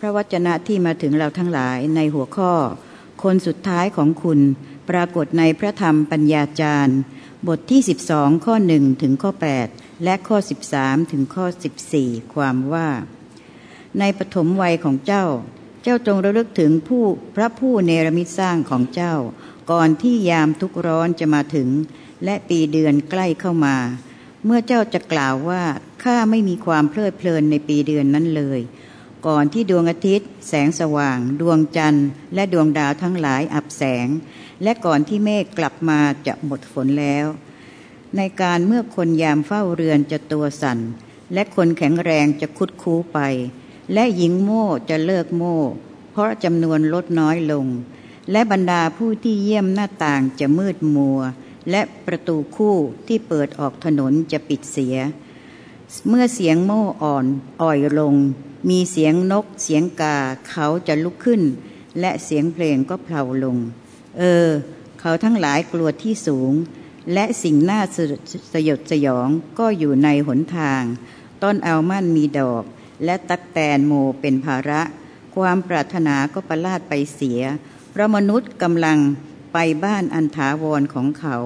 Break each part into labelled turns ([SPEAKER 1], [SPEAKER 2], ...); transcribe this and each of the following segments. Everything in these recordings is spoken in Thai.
[SPEAKER 1] พระวจนะที่มาถึงเราทั้งหลายในหัวข้อ คนสุดท้ายของคุณ ปรากฏในพระธรรมปัญญาจารย์ บทที่ 12 ข้อ 1 ถึงข้อ 8 และข้อ 13 ถึงข้อ 14 ความว่า ในปฐมวัยของเจ้า เจ้าจงระลึกถึงผู้พระผู้เนรมิตสร้างของเจ้า ก่อนที่ยามทุกร้อนจะมาถึง และปีเดือนใกล้เข้ามา เมื่อเจ้าจะกล่าวว่าข้าไม่มีความเพลิดเพลินในปีเดือนนั้นเลย ก่อนที่ดวงอาทิตย์ แสงสว่าง ดวงจันทร์ และดวงดาวทั้งหลายอับแสง และก่อนที่เมฆกลับมาจะหมดฝนแล้ว ในการเมื่อคนยามเฝ้าเรือนจะตัวสั่น และคนแข็งแรงจะคุดคู้ไป และหญิงโม่จะเลิกโม่ เพราะจำนวนลดน้อยลง และบรรดาผู้ที่เยี่ยมหน้าต่างจะมืดมัว และประตูคู่ที่เปิดออกถนนจะปิดเสีย เมื่อเสียงโม่อ่อนอ่อยลง มีเสียงนกเสียงกาเขาจะลุกขึ้น และเสียงเพลงก็เพลาลง เออ เขาทั้งหลายกลัวที่สูง และสิ่งน่าสยดสยองก็อยู่ในหนทาง ต้นอัลมั่นมีดอก และตักแตนโมเป็นภาระ ความปรารถนาก็ประลาดไปเสียเพราะมนุษย์กำลังไปบ้านอันถาวรของเขา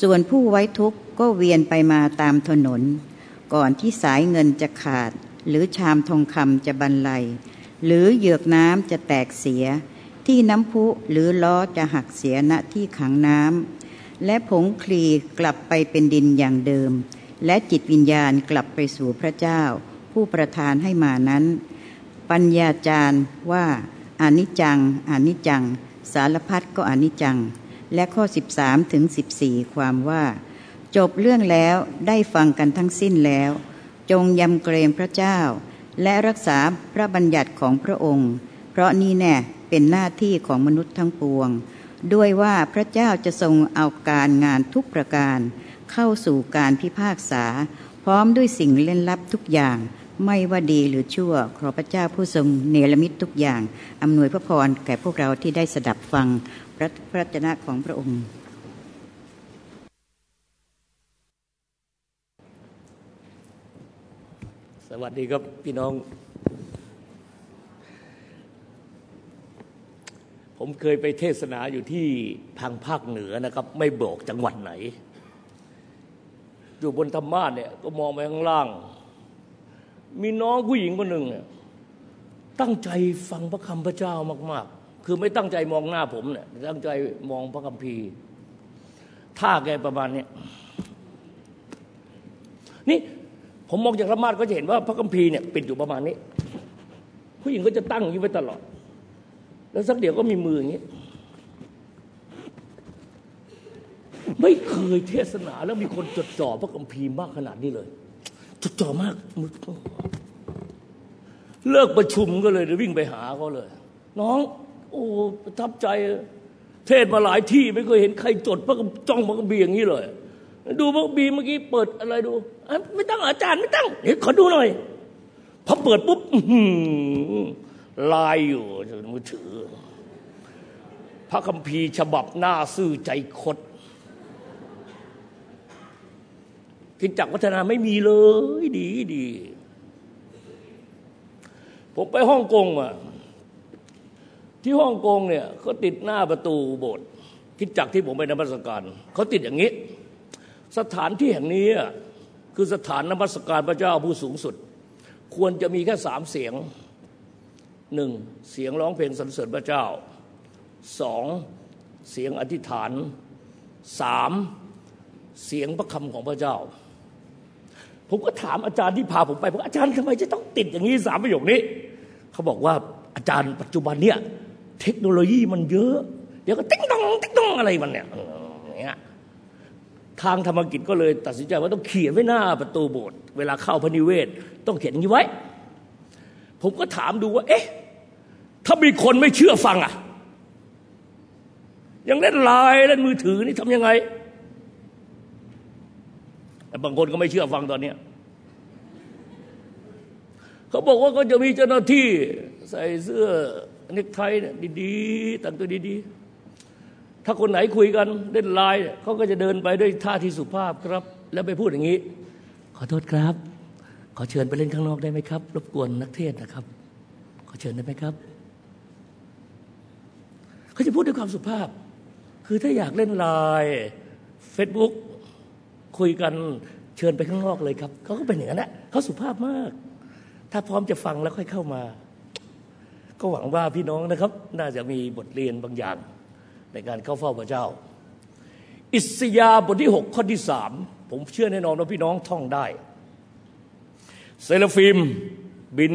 [SPEAKER 1] ส่วนผู้ไว้ทุกข์ก็เวียนไปมาตามถนน ก่อนที่สายเงินจะขาด หรือชามทองคำจะบรรลัย หรือเหยือกน้ำจะแตกเสีย ที่น้ำพุหรือล้อจะหักเสียณที่ขังน้ำและผงคลีกลับไปเป็นดินอย่างเดิม และจิตวิญญาณกลับไปสู่พระเจ้า ผู้ประทานให้มานั้น ปัญญาจารย์ว่าอนิจจังอนิจจัง สารพัดก็อนิจจัง และข้อ 13ถึง14 ความว่า จบเรื่องแล้วได้ฟังกันทั้งสิ้นแล้ว จงยำเกรงพระเจ้า และรักษาพระบัญญัติของพระองค์ เพราะนี่แน่เป็นหน้าที่ของมนุษย์ทั้งปวง ด้วยว่าพระเจ้าจะทรงเอาการงานทุกประการ เข้าสู่การพิพากษา พร้อมด้วยสิ่งเล่นลับทุกอย่าง ไม่ว่าดีหรือชั่ว ขอพระเจ้าผู้ทรงเนรมิตทุกอย่างอำนวยพระพรแก่พวกเราที่ได้สดับฟังพระพระจนะของพระองค์
[SPEAKER 2] สวัสดีครับพี่น้อง ผมเคยไปเทศนาอยู่ที่ทางภาคเหนือนะครับ ไม่บอกจังหวัดไหน อยู่บนธรรมาสเนี่ยก็มองไปข้างล่าง มีน้องผู้หญิงคนหนึ่งเนี่ยตั้งใจฟังพระคำพระเจ้ามากๆ คือไม่ตั้งใจมองหน้าผมเนี่ยตั้งใจมองพระคัมภีร์ท่าแกประมาณเนี้ยนี่ ผมมองจากธรรมาสก็จะเห็นว่าพระคัมภีร์เนี่ยปิดอยู่ประมาณนี้ ผู้หญิงก็จะตั้งอย่างนี้ไว้ตลอด แล้วสักเดี๋ยวก็มีมืออย่างนี้ไม่เคยเทศนาแล้วมีคนจดจ่อพระคัมภีร์มากขนาดนี้เลย จดจ่อมากเลิกประชุมก็เลยวิ่งไปหาเขาเลย น้อง โอ้ประทับใจ เทศมาหลายที่ไม่เคยเห็นใครจดพระจ้องพระคัมภีร์อย่างนี้เลย ดูพระคัมภีเมื่อกี้เปิดอะไรดูไม่ตั้งอาจารย์ไม่ตั้งเดี๋ยวขอดูหน่อยพอเปิดปุ๊บลายอยู่ในมือถือ พระคัมภีร์ฉบับหน้าซื่อใจคดกินจักวัฒนาไม่มีเลย ดีดีผมไปฮ่องกงอะที่ฮ่องกงเนี่ยเขาติดหน้าประตูโบสถ์คิดจักที่ผมไปนมัสการเขาติดอย่างนี้ สถานที่แห่งนี้คือสถานนมัสการพระเจ้าผู้สูงสุด ควรจะมีแค่สามเสียงหนึ่งเสียงร้องเพลงสรรเสริญพระเจ้าสองเสียงอธิษฐานสามเสียงพระคำของพระเจ้า ผมก็ถามอาจารย์ที่พาผมไปบอกอาจารย์ทำไมจะต้องติดอย่างนี้สามประโยคนี้ เขาบอกว่าอาจารย์ปัจจุบันเนี่ยเทคโนโลยีมันเยอะ เดี๋ยวก็ติ๊งตองติ๊งตองอะไรมันเนี่ย ทางธรรมกิจก็เลยตัดสินใจว่าต้องเขียนไว้หน้าประตูโบสถ์เวลาเข้าพระนิเวศ ต้องเขียนอย่างนี้ไว้ ผมก็ถามดูว่า เอ๊ะ ถ้ามีคนไม่เชื่อฟังอะ ยังเล่นไลน์เล่นมือถือนี่ทำยังไงแต่บางคนก็ไม่เชื่อฟังตอนเนี้ยเขาบอกว่าก็จะมีเจ้าหน้าที่ ใส่เสื้อเนคไทเนี่ยดีๆแต่งตัวดีๆ ถ้าคนไหนคุยกันเล่นไลน์เขาก็จะเดินไปด้วยท่าที่สุภาพครับ แล้วไปพูดอย่างนี้ ขอโทษครับ ขอเชิญไปเล่นข้างนอกได้ไหมครับ รบกวนนักเทศนะครับ ขอเชิญได้ไหมครับเขาจะพูดด้วยความสุภาพ คือถ้าอยากเล่นไลน์เฟซบุ๊กคุยกันเชิญไปข้างนอกเลยครับเขาก็เป็นอย่างนั้นแหละเขาสุภาพมาก ถ้าพร้อมจะฟังแล้วค่อยเข้ามา ก็หวังว่าพี่น้องนะครับ น่าจะมีบทเรียนบางอย่าง ในการเข้าเฝ้าพระเจ้า อิสยาห์บทที่หกข้อที่สามผมเชื่อแน่นอนว่าพี่น้องท่องได้ เสราฟิมบิน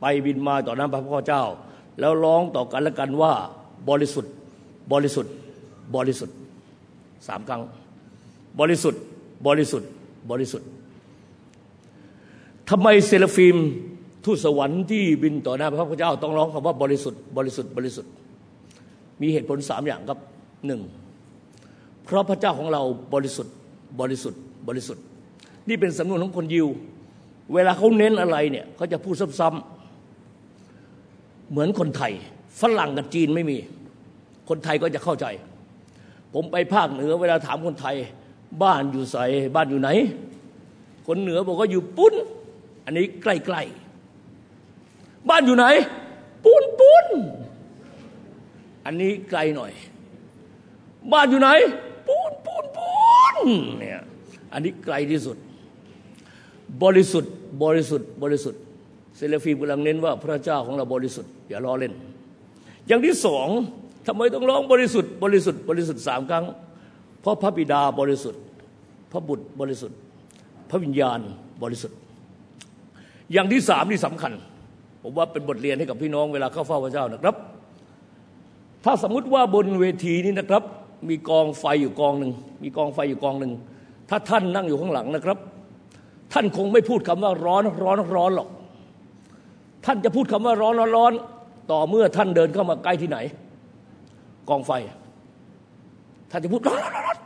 [SPEAKER 2] ไปบินมาต่อหน้าพระพ่อเจ้า แล้วร้องต่อกันและกันว่าบริสุทธิ์บริสุทธิ์บริสุทธิ์สามครั้ง บริสุทธิ์บริสุทธิ์บริสุทธิ์ทำไมเสราฟิมทูตสวรรค์ที่บินต่อหน้าพระผู้เป็นเจ้าต้องร้องคำว่าบริสุทธิ์บริสุทธิ์บริสุทธิ์ มีเหตุผลสามอย่างครับหนึ่งเพราะพระเจ้าของเราบริสุทธิ์บริสุทธิ์บริสุทธิ์ นี่เป็นสำนวนของคนยิว เวลาเขาเน้นอะไรเนี่ยเขาจะพูดซ้ำๆเหมือนคนไทย ฝรั่งกับจีนไม่มี คนไทยก็จะเข้าใจ ผมไปภาคเหนือ เวลาถามคนไทย บ้านอยู่ใสบ้านอยู่ไหน คนเหนือบอกว่าอยู่ปุ้น อันนี้ใกล้ๆบ้านอยู่ไหน ปุ้นปุ้น อันนี้ไกลหน่อย บ้านอยู่ไหน ปูนปูนปูนเนี่ยอันนี้ไกลที่สุด บริสุทธิ์ บริสุทธิ์ บริสุทธิ์เซเลฟีกำลังเน้นว่าพระเจ้าของเราบริสุทธิ์อย่าล้อเล่น อย่างที่สองทำไมต้องร้องบริสุทธิ์บริสุทธิ์บริสุทธิ์สามครั้ง เพราะพระบิดาบริสุทธิ์ พระบุตรบริสุทธิ์ พระวิญญาณบริสุทธิ์ อย่างที่สามนี่สำคัญ ผมว่าเป็นบทเรียนให้กับพี่น้องเวลาเข้าเฝ้าพระเจ้านะครับ ถ้าสมมุติว่าบนเวทีนี้นะครับ มีกองไฟอยู่กองหนึ่งมีกองไฟอยู่กองหนึ่งถ้าท่านนั่งอยู่ข้างหลังนะครับ ท่านคงไม่พูดคำว่าร้อนร้อนร้อนหรอก ท่านจะพูดคำว่าร้อนร้อนร้อนต่อเมื่อท่านเดินเข้ามาใกล้ที่ไหน กองไฟ ท่านจะพูดร้อนร้อนร้อน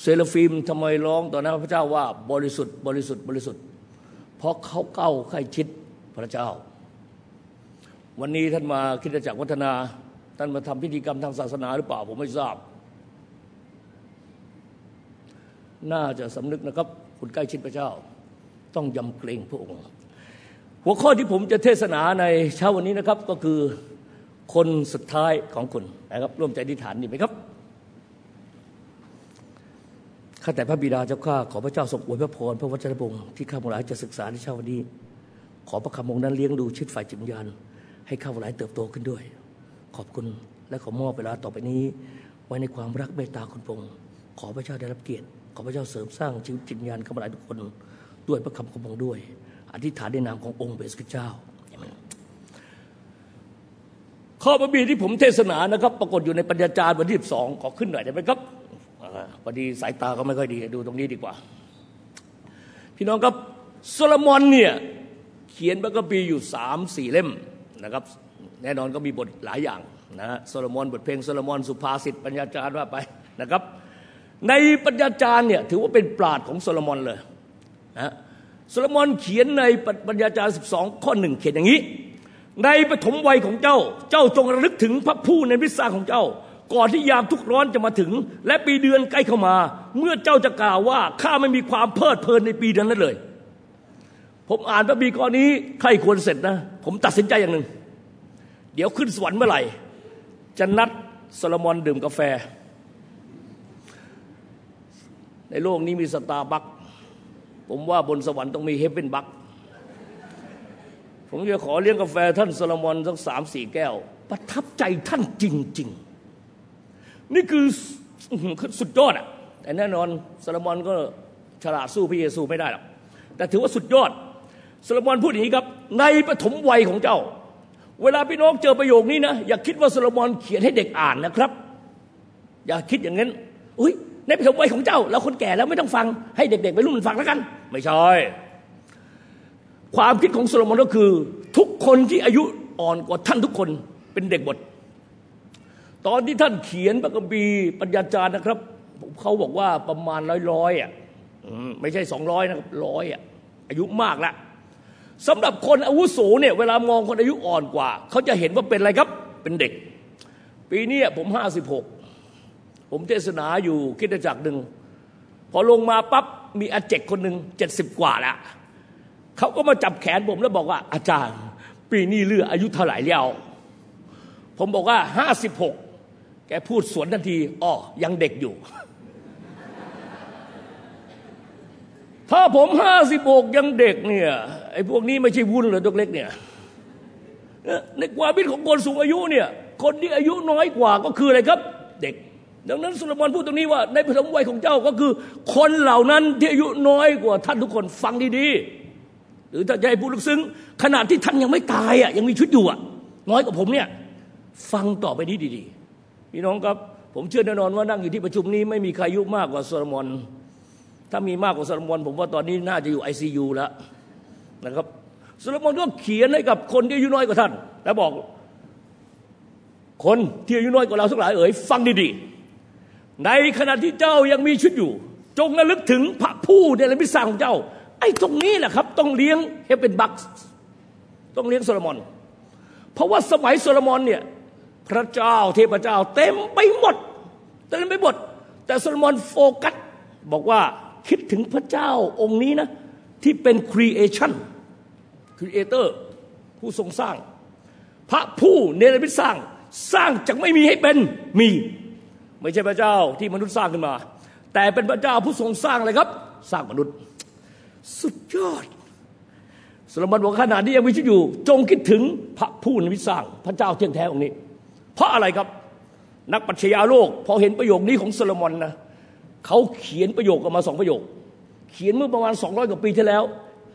[SPEAKER 2] เซลฟิมทำไมร้องต่อหน้าพระเจ้าว่าบริสุทธิ์บริสุทธิ์บริสุทธิ์ เพราะเขาเก้าใกล้ชิดพระเจ้า วันนี้ท่านมาคิดจักรวัฒนา ท่านมาทำพิธีกรรมทางศาสนาหรือเปล่า ผมไม่ทราบ น่าจะสำนึกนะครับ คุณใกล้ชิดพระเจ้า ต้องยำเกรงพระองค์ หัวข้อที่ผมจะเทศนาในเช้าวันนี้นะครับก็คือคนสุดท้ายของคุณนะครับ ร่วมใจอธิษฐานดีไหมครับข้าแต่พระบิดาเจ้าข้าขอพระเจ้าทรงอวยพระพรพระวจนะพงศ์ที่ข้าพเจ้าจะศึกษาในเช้าวันนี้ ขอพระคำองค์นั้นเลี้ยงดูชิดฝ่ายจิตวิญญาณให้ข้าพเจ้าเติบโตขึ้นด้วย ขอบคุณและขอมอบเวลาต่อไปนี้ ไว้ในความรักเมตตาคุณพงศ์ขอพระเจ้าได้รับเกียรติ ขอพระเจ้าเสริมสร้างชีวิตจิตวิญญาณข้าพเจ้าทุกคน ด้วยพระคำของพงค์ด้วย อธิษฐานในนามขององค์พระเยซูคริสต์เจ้าข้อพระคัมภีร์ที่ผมเทศนานะครับ ปรากฏอยู่ในปัญญาจารย์บทที่สองขอขึ้นหน่อยได้ไหมครับพอดีสายตาก็ไม่ค่อยดีดูตรงนี้ดีกว่า พี่น้องครับโซโลมอนเนี่ยเขียนพระคัมภีร์อยู่สามสี่เล่มนะครับ แน่นอนก็มีบทหลายอย่างนะโซโลมอนบทเพลงโซโลมอนสุภาษิตปัญญาจารย์ว่าไปนะครับ ในปัญญาจารย์เนี่ยถือว่าเป็นปราดของโซโลมอนเลยนะโซโลมอนเขียนในปัญญาจารย์ 12 ข้อหนึ่งเขียนอย่างนี้ ในปฐมวัยของเจ้าเจ้าจงระลึกถึงพระผู้ในพิษาของเจ้า ก่อนที่ยามทุกร้อนจะมาถึง และปีเดือนใกล้เข้ามา เมื่อเจ้าจะกล่าวว่าข้าไม่มีความเพลิดเพลินในปีเดือนนั้นเลย ผมอ่านพระบีข้อนี้ใครควรเสร็จนะ ผมตัดสินใจอย่างหนึ่ง เดี๋ยวขึ้นสวรรค์เมื่อไหร่ จะนัดโซโลมอนดื่มกาแฟ ในโลกนี้มีสตาร์บัคผมว่าบนสวรรค์ต้องมี Heavenbucks ผมจะขอเลี้ยงกาแฟท่านโซโลมอนสักสามสี่แก้ว ประทับใจท่านจริง ๆ นี่คือสุดยอดอะแต่แน่นอนโซโลมอนก็ฉลาดสู้พระเยซูไม่ได้หรอกแต่ถือว่าสุดยอดโซโลมอนพูดอย่างนี้ครับ ในปฐมวัยของเจ้า เวลาพี่น้องเจอประโยคนี้นะอย่าคิดว่าโซโลมอนเขียนให้เด็กอ่านนะครับ อย่าคิดอย่างนั้นอุ้ยในปฐมวัยของเจ้าเราคนแก่แล้วไม่ต้องฟังให้เด็กๆไปรุ่นฟังแล้วกัน ไม่ใช่ความคิดของโซโลมอนก็คือ ทุกคนที่อายุอ่อนกว่าท่านทุกคนเป็นเด็กบท ตอนที่ท่านเขียนปกบีปัญญาจารย์นะครับเขาบอกว่าประมาณร้อยร้อยอะไม่ใช่สองร้อยนะครับร้อยอะอายุมากแล้ว สำหรับคนอาวุโสเนี่ยเวลามองคนอายุอ่อนกว่า เขาจะเห็นว่าเป็นอะไรครับเป็นเด็ก ปีนี้ผมห้าสิบหกผมเทศนาอยู่คิดจักรหนึ่งพอลงมาปั๊บมีอาเจกคนหนึ่งเจ็ดสิบกว่าแล้วเขาก็มาจับแขนผมแล้วบอกว่า อาจารย์ ปีนี้เลืออายุเท่าไหร่แล้วผมบอกว่าห้าสิบหกแกพูดสวนทันทีอ๋อยังเด็กอยู่ ถ้าผมห้าสิบหกยังเด็กเนี่ยไอ้พวกนี้ไม่ใช่วุ่นเลยตัวเล็กเนี่ยในความคิดของคนสูงอายุเนี่ยคนที่อายุน้อยกว่าก็คืออะไรครับ เด็ก ดังนั้นสุลมานพูดตรงนี้ว่า ในปฐมวัยของเจ้าก็คือ คนเหล่านั้นที่อายุน้อยกว่าท่านทุกคนฟังดีๆหรือถ้าจะให้พูดลึกซึ้งขนาดที่ท่านยังไม่ตายอะยังมีชุดอยู่อะน้อยกว่าผมเนี่ยฟังต่อไปนี้ดีๆพี่น้องครับ ผมเชื่อแน่นอนว่านั่งอยู่ที่ประชุมนี้ไม่มีใครอายุมากกว่าโซโลมอน ถ้ามีมากกว่าโซโลมอนผมว่าตอนนี้น่าจะอยู่ไอซียูแล้วนะครับโซโลมอนก็เขียนให้กับคนที่อายุน้อยกว่าท่าน แล้วบอก คนที่อายุน้อยกว่าเราทั้งหลายเอ๋ยฟังดีๆในขณะที่เจ้ายังมีชีวิตอยู่ จงระลึกถึงพระผู้เนรมิตสร้างของเจ้า ไอ้ตรงนี้แหละครับ ต้องเลี้ยงเฮเป็นบักต้องเลี้ยงโซโลมอน เพราะว่าสมัยโซโลมอนเนี่ยพระเจ้าเทพเจ้า เต็มไปหมดเต็มไปหมด แต่โซโลมอนโฟกัสบอกว่า คิดถึงพระเจ้าองค์นี้นะ ที่เป็น creation creator ผู้ทรงสร้าง พระผู้เนรมิตสร้างสร้างจากไม่มีให้เป็นมี ไม่ใช่พระเจ้าที่มนุษย์สร้างขึ้นมา แต่เป็นพระเจ้าผู้ทรงสร้างอะไรครับ สร้างมนุษย์ สุดยอดสลมันบอกขนาดนี้ยังมีชีวิตอยู่ จงคิดถึงพระผู้นมิสร้าง พระเจ้าเที่ยงแท้องค์นี้ เพราะอะไรครับ นักปัชญาโลก พอเห็นประโยคนี้ของโซโลมอนนะ เขาเขียนประโยคออกมาสองประโยค เขียนเมื่อประมาณสองร้อยกว่าปีที่แล้ว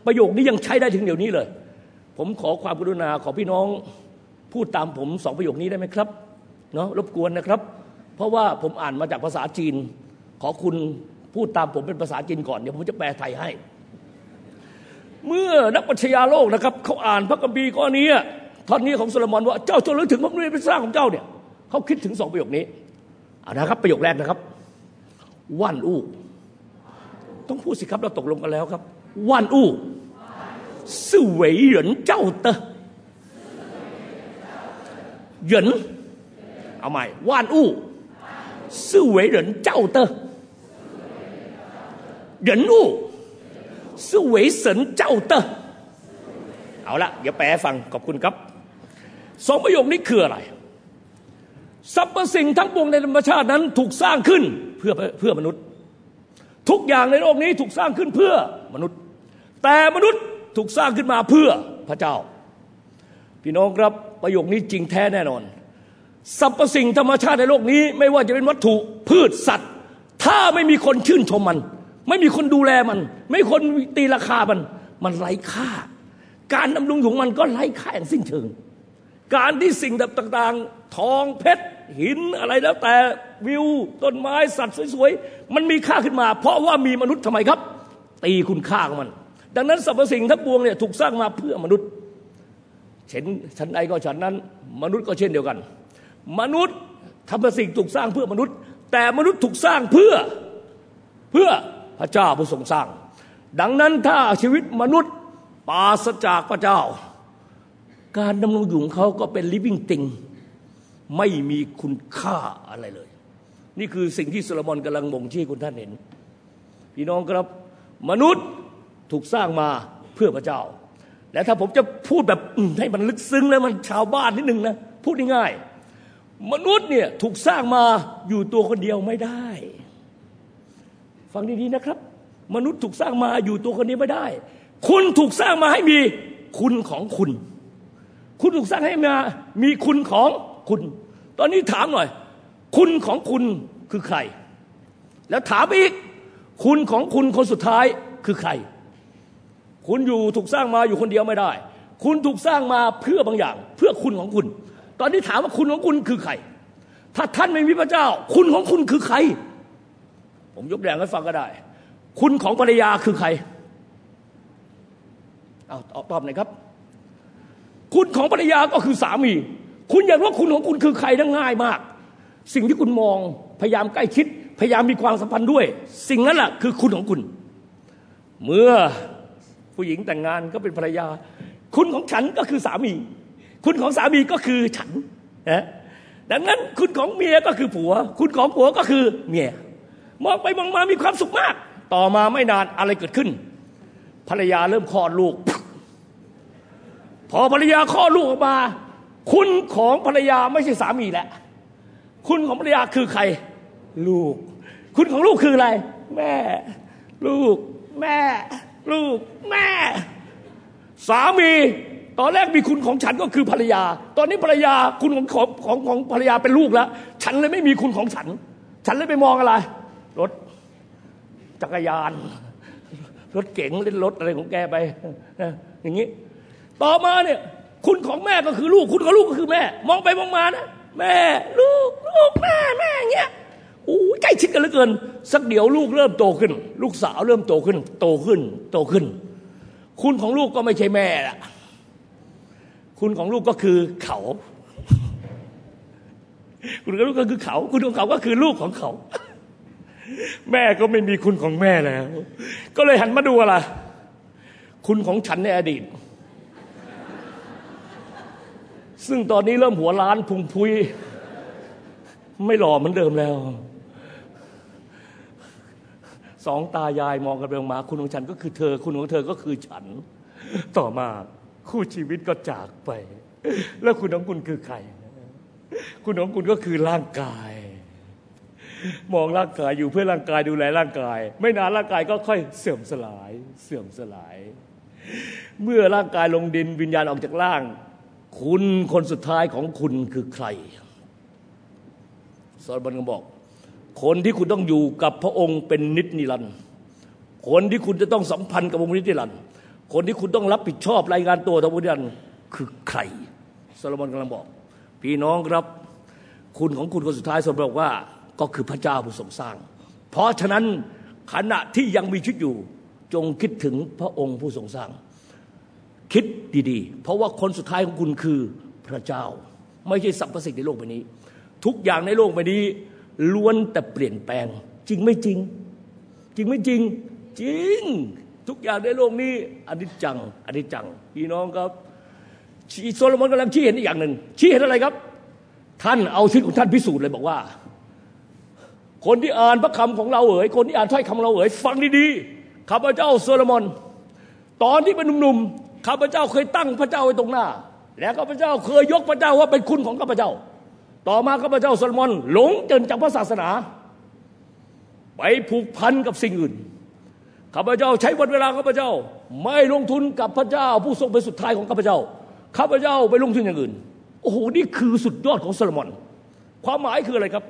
[SPEAKER 2] ประโยคนี้ยังใช้ได้ถึงเดี๋ยวนี้เลย ผมขอความกรุณาขอพี่น้องพูดตามผมสองประโยคนี้ได้ไหมครับเนาะรบกวนนะครับ เพราะว่าผมอ่านมาจากภาษาจีน ขอคุณพูดตามผมเป็นภาษาจีนก่อนเดี๋ยวผมจะแปลไทยให้ เมื่อนักปัชญาโลกนะครับเขาอ่านพระคัมภีร์ข้อนี้ท่อนนี้ของโซโลมอนว่าเจ้าจงรู้ถึงพระผู้เป็นสร้างของเจ้าเนี่ยเขาคิดถึงสองประโยคนี้เอานะครับประโยคแรกนะครับ ว่านอู้ ต้องพูดสิครับเราตกลงกันแล้วครับ ว่านอู้สื่อเวยเหรินเจ้าเตอเหรินเอาใหม่ว่านอู้สื่อเวยเหรินเจ้าเตอเหรินอู้สื่อเวยสินเจ้าเตอเอาละเดี๋ยวแปลฟังขอบคุณครับสองประโยคนี้คืออะไรสรรพสิ่งทั้งปวงในธรรมชาตินั้นถูกสร้างขึ้น เพื่อเพื่อมนุษย์ ทุกอย่างในโลกนี้ถูกสร้างขึ้นเพื่อมนุษย์ แต่มนุษย์ถูกสร้างขึ้นมาเพื่อพระเจ้า พี่น้องครับประโยคนี้จริงแท้แน่นอนสรรพสิ่งธรรมชาติในโลกนี้ ไม่ว่าจะเป็นวัตถุพืชสัตว์ ถ้าไม่มีคนชื่นชมมัน ไม่มีคนดูแลมัน ไม่มีคนตีราคามัน มันไร้ค่า การดำรงของมันก็ไร้ค่าอย่างสิ้นเชิง การที่สิ่งต่างๆทองเพชรหินอะไรแล้วแต่ วิวต้นไม้สัตว์สวยๆ มันมีค่าขึ้นมา เพราะว่ามีมนุษย์ทำไมครับ ตีคุณค่าของมัน ดังนั้นสรรพสิ่งทั้งปวงเนี่ยถูกสร้างมาเพื่อมนุษย์เช่นฉันใดก็ฉันนั้น มนุษย์ก็เช่นเดียวกัน มนุษย์ทำสิ่งถูกสร้างเพื่อมนุษย์ แต่มนุษย์ถูกสร้างเพื่อเพื่อพระเจ้าผู้ทรงสร้าง ดังนั้นถ้าชีวิตมนุษย์ปราศจากพระเจ้า การดำรงอยู่ของเขาก็เป็น living thing ไม่มีคุณค่าอะไรเลย นี่คือสิ่งที่โซโลมอนกำลังบ่งชี้คุณท่านเห็น พี่น้องครับมนุษย์ถูกสร้างมาเพื่อพระเจ้า และถ้าผมจะพูดแบบให้มันลึกซึ้งแล้วมันชาวบ้านนิดนึงนะพูดง่ายๆมนุษย์เนี่ยถูกสร้างมาอยู่ตัวคนเดียวไม่ได้ ฟังดีๆนะครับ มนุษย์ถูกสร้างมาอยู่ตัวคนเดียวไม่ได้ คุณถูกสร้างมาให้มีคุณของคุณ คุณถูกสร้างให้มามีคุณของคุณ ตอนนี้ถามหน่อย คุณของคุณ คือใคร แล้วถามอีก คุณของคุณคนสุดท้ายคือใคร คุณอยู่ถูกสร้างมาอยู่คนเดียวไม่ได้ คุณถูกสร้างมาเพื่อบางอย่าง เพื่อคุณของคุณ ตอนนี้ถามว่าคุณของคุณคือใคร ถ้าท่านไม่มีพระเจ้า คุณของคุณคือใคร ผมยกแรงให้ฟังก็ได้ คุณของภรรยาคือใครเอาตอบหน่อยครับ คุณของภรรยาก็คือสามี คุณอยากรู้คุณของคุณคือใครทั้งง่ายมาก สิ่งที่คุณมอง พยายามใกล้ชิด พยายามมีความสัมพันธ์ด้วย สิ่งนั้นแหละคือคุณของคุณ เมื่อผู้หญิงแต่งงานก็เป็นภรรยา คุณของฉันก็คือสามี คุณของสามีก็คือฉันนะดังนั้นคุณของเมียก็คือผัว คุณของผัวก็คือเมียมองไปมองมามีความสุขมาก ต่อมาไม่นานอะไรเกิดขึ้น ภรรยาเริ่มคลอดลูกพพอภรรยาคลอดลูกออกมา คุณของภรรยาไม่ใช่สามีแล้วคุณของภรรยาคือใคร ลูก คุณของลูกคืออะไร แม่ ลูก แม่ ลูก แม่ สามี ตอนแรกมีคุณของฉันก็คือภรรยา ตอนนี้ภรรยาคุณของของของของภรรยาเป็นลูกแล้ว ฉันเลยไม่มีคุณของฉัน ฉันเลยไปมองอะไร รถ จักรยาน รถเก๋งเล่นรถอะไรของแกไปอย่างนี้ ต่อมาเนี่ย คุณของแม่ก็คือลูก คุณของลูกก็คือแม่ มองไปมองมานะแม่ ลูก ลูก แม่ แม่เงี้ย อ้ใกล้ชิดกันเหลือเกิน สักเดี๋ยวลูกเริ่มโตขึ้น ลูกสาวเริ่มโตขึ้น โตขึ้น โตขึ้น คุณของลูกก็ไม่ใช่แม่ละคุณของลูกก็คือเขา คุณของลูกก็คือเขา คุณของเขาก็คือลูกของเขา แม่ก็ไม่มีคุณของแม่แล้ว ก็เลยหันมาดูอะไรคุณของฉันในอดีต ซึ่งตอนนี้เริ่มหัวล้านพุงพุย ไม่หล่อเหมือนเดิมแล้ว สองตายายมองกันไปมา คุณของฉันก็คือเธอ คุณของเธอก็คือฉัน ต่อมาคู่ชีวิตก็จากไป แล้วคุณของคุณคือใคร คุณของคุณก็คือร่างกาย มองร่างกายอยู่เพื่อร่างกายดูแลร่างกาย ไม่นานร่างกายก็ค่อยเสื่อมสลาย เสื่อมสลาย เมื่อร่างกายลงดินวิญญาณออกจากร่าง คุณคนสุดท้ายของคุณคือใครสอนบันก็บอก คนที่คุณต้องอยู่กับพระองค์เป็นนิจนิรันดร์คนที่คุณจะต้องสัมพันธ์กับองค์นิจนิรันดร์คนที่คุณต้องรับผิดชอบรายงานตัวต่อพระนิรันดร์คือใครโซโลมอนกำลังบอก พี่น้องครับ คุณของคุณคนสุดท้ายโซโลมอนบอกว่าก็คือพระเจ้าผู้ทรงสร้าง เพราะฉะนั้นขณะที่ยังมีชีวิตอยู่จงคิดถึงพระองค์ผู้ทรงสร้าง คิดดีๆ เพราะว่าคนสุดท้ายของคุณคือพระเจ้า ไม่ใช่สรรพสิ่งในโลกใบนี้ ทุกอย่างในโลกใบนี้ ล้วนแต่เปลี่ยนแปลง จริงไม่จริง จริงไม่จริง จริง ทุกอย่างในโลกนี้อนิจจังอนิจจังพี่น้องครับโซโลมอนกำลังชี้เห็นอีกอย่างหนึ่งชี้เห็นอะไรครับ ท่านเอาชีวิตของท่านพิสูจน์เลยบอกว่า คนที่อ่านพระคำของเราเอ๋ยคนที่อ่านถ้อยคำเราเอ๋ยฟังดีๆข้าพเจ้าโซโลมอน ตอนที่เป็นหนุ่มข้าพเจ้าเคยตั้งพระเจ้าไว้ตรงหน้า แล้วข้าพเจ้าเคยยกพระเจ้าว่าเป็นคุณของข้าพเจ้า ต่อมาข้าพเจ้าโซโลมอน หลงเกินจากพระศาสนา ไปผูกพันกับสิ่งอื่นข้าพเจ้าใช้วันเวลาข้าพเจ้า ไม่ลงทุนกับพระเจ้า ผู้ทรงเป็นสุดท้ายของข้าพเจ้าข้าพเจ้าไปลงทุนอย่างอื่นโอ้โหนี่คือสุดยอดของโซโลมอน ความหมายคืออะไรครับ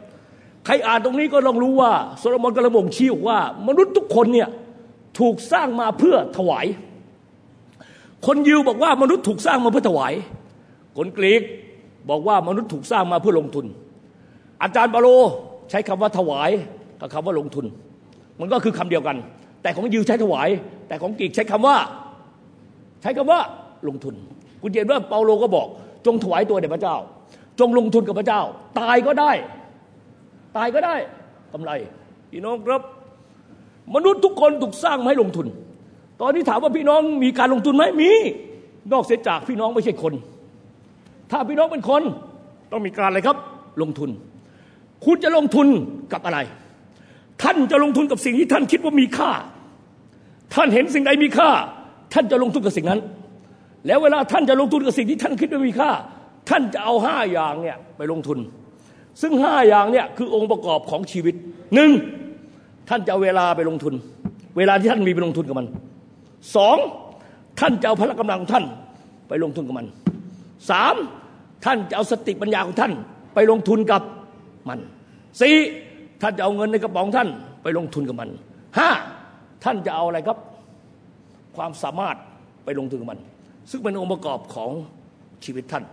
[SPEAKER 2] ใครอ่านตรงนี้ก็ลองรู้ว่าโซโลมอนกำลังบ่งชี้ว่า มนุษย์ทุกคนเนี่ยถูกสร้างมาเพื่อถวาย คนยิวบอกว่ามนุษย์ถูกสร้างมาเพื่อถวาย คนกรีก บอกว่ามนุษย์ถูกสร้างมาเพื่อลงทุน อาจารย์บาโลใช้คำว่าถวายกับคำว่าลงทุน มันก็คือคำเดียวกัน แต่ของยิวใช้ถวาย แต่ของกรีกใช้คำว่า ใช้คำว่าลงทุน คุณเห็นว่าเปาโลก็บอก จงถวายตัวแด่พระเจ้า จงลงทุนกับพระเจ้า ตายก็ได้ ตายก็ได้กำไรพี่น้องครับ มนุษย์ทุกคนถูกสร้างมาให้ลงทุน ตอนนี้ถามว่าพี่น้องมีการลงทุนไหมมี นอกเสียจากพี่น้องไม่ใช่คน ถ้าพี่น้องเป็นคนต้องมีการอะไรครับ ลงทุน คุณจะลงทุนกับอะไร ท่านจะลงทุนกับสิ่งที่ท่านคิดว่ามีค่า ท่านเห็นสิ่งใดมีค่า ท่านจะลงทุนกับสิ่งนั้น แล้วเวลาท่านจะลงทุนกับสิ่งที่ท่านคิดว่ามีค่า ท่านจะเอาห้าอย่างเนี่ยไปลงทุน ซึ่งห้าอย่างเนี่ยคือองค์ประกอบของชีวิตหนึ่งท่านจะเอาเวลาไปลงทุน เวลาที่ท่านมีไปลงทุนกับมันสองท่านจะเอาพละกำลังของท่านไปลงทุนกับมันสาม ท่านจะเอาสติปัญญาของท่าน ไปลงทุนกับมันสี่ท่านจะเอาเงินในกระป๋องท่านไปลงทุนกับมันห้าท่านจะเอาอะไรครับ ความสามารถไปลงทุนกับมัน ซึ่งเป็นองค์ประกอบของชีวิตท่าน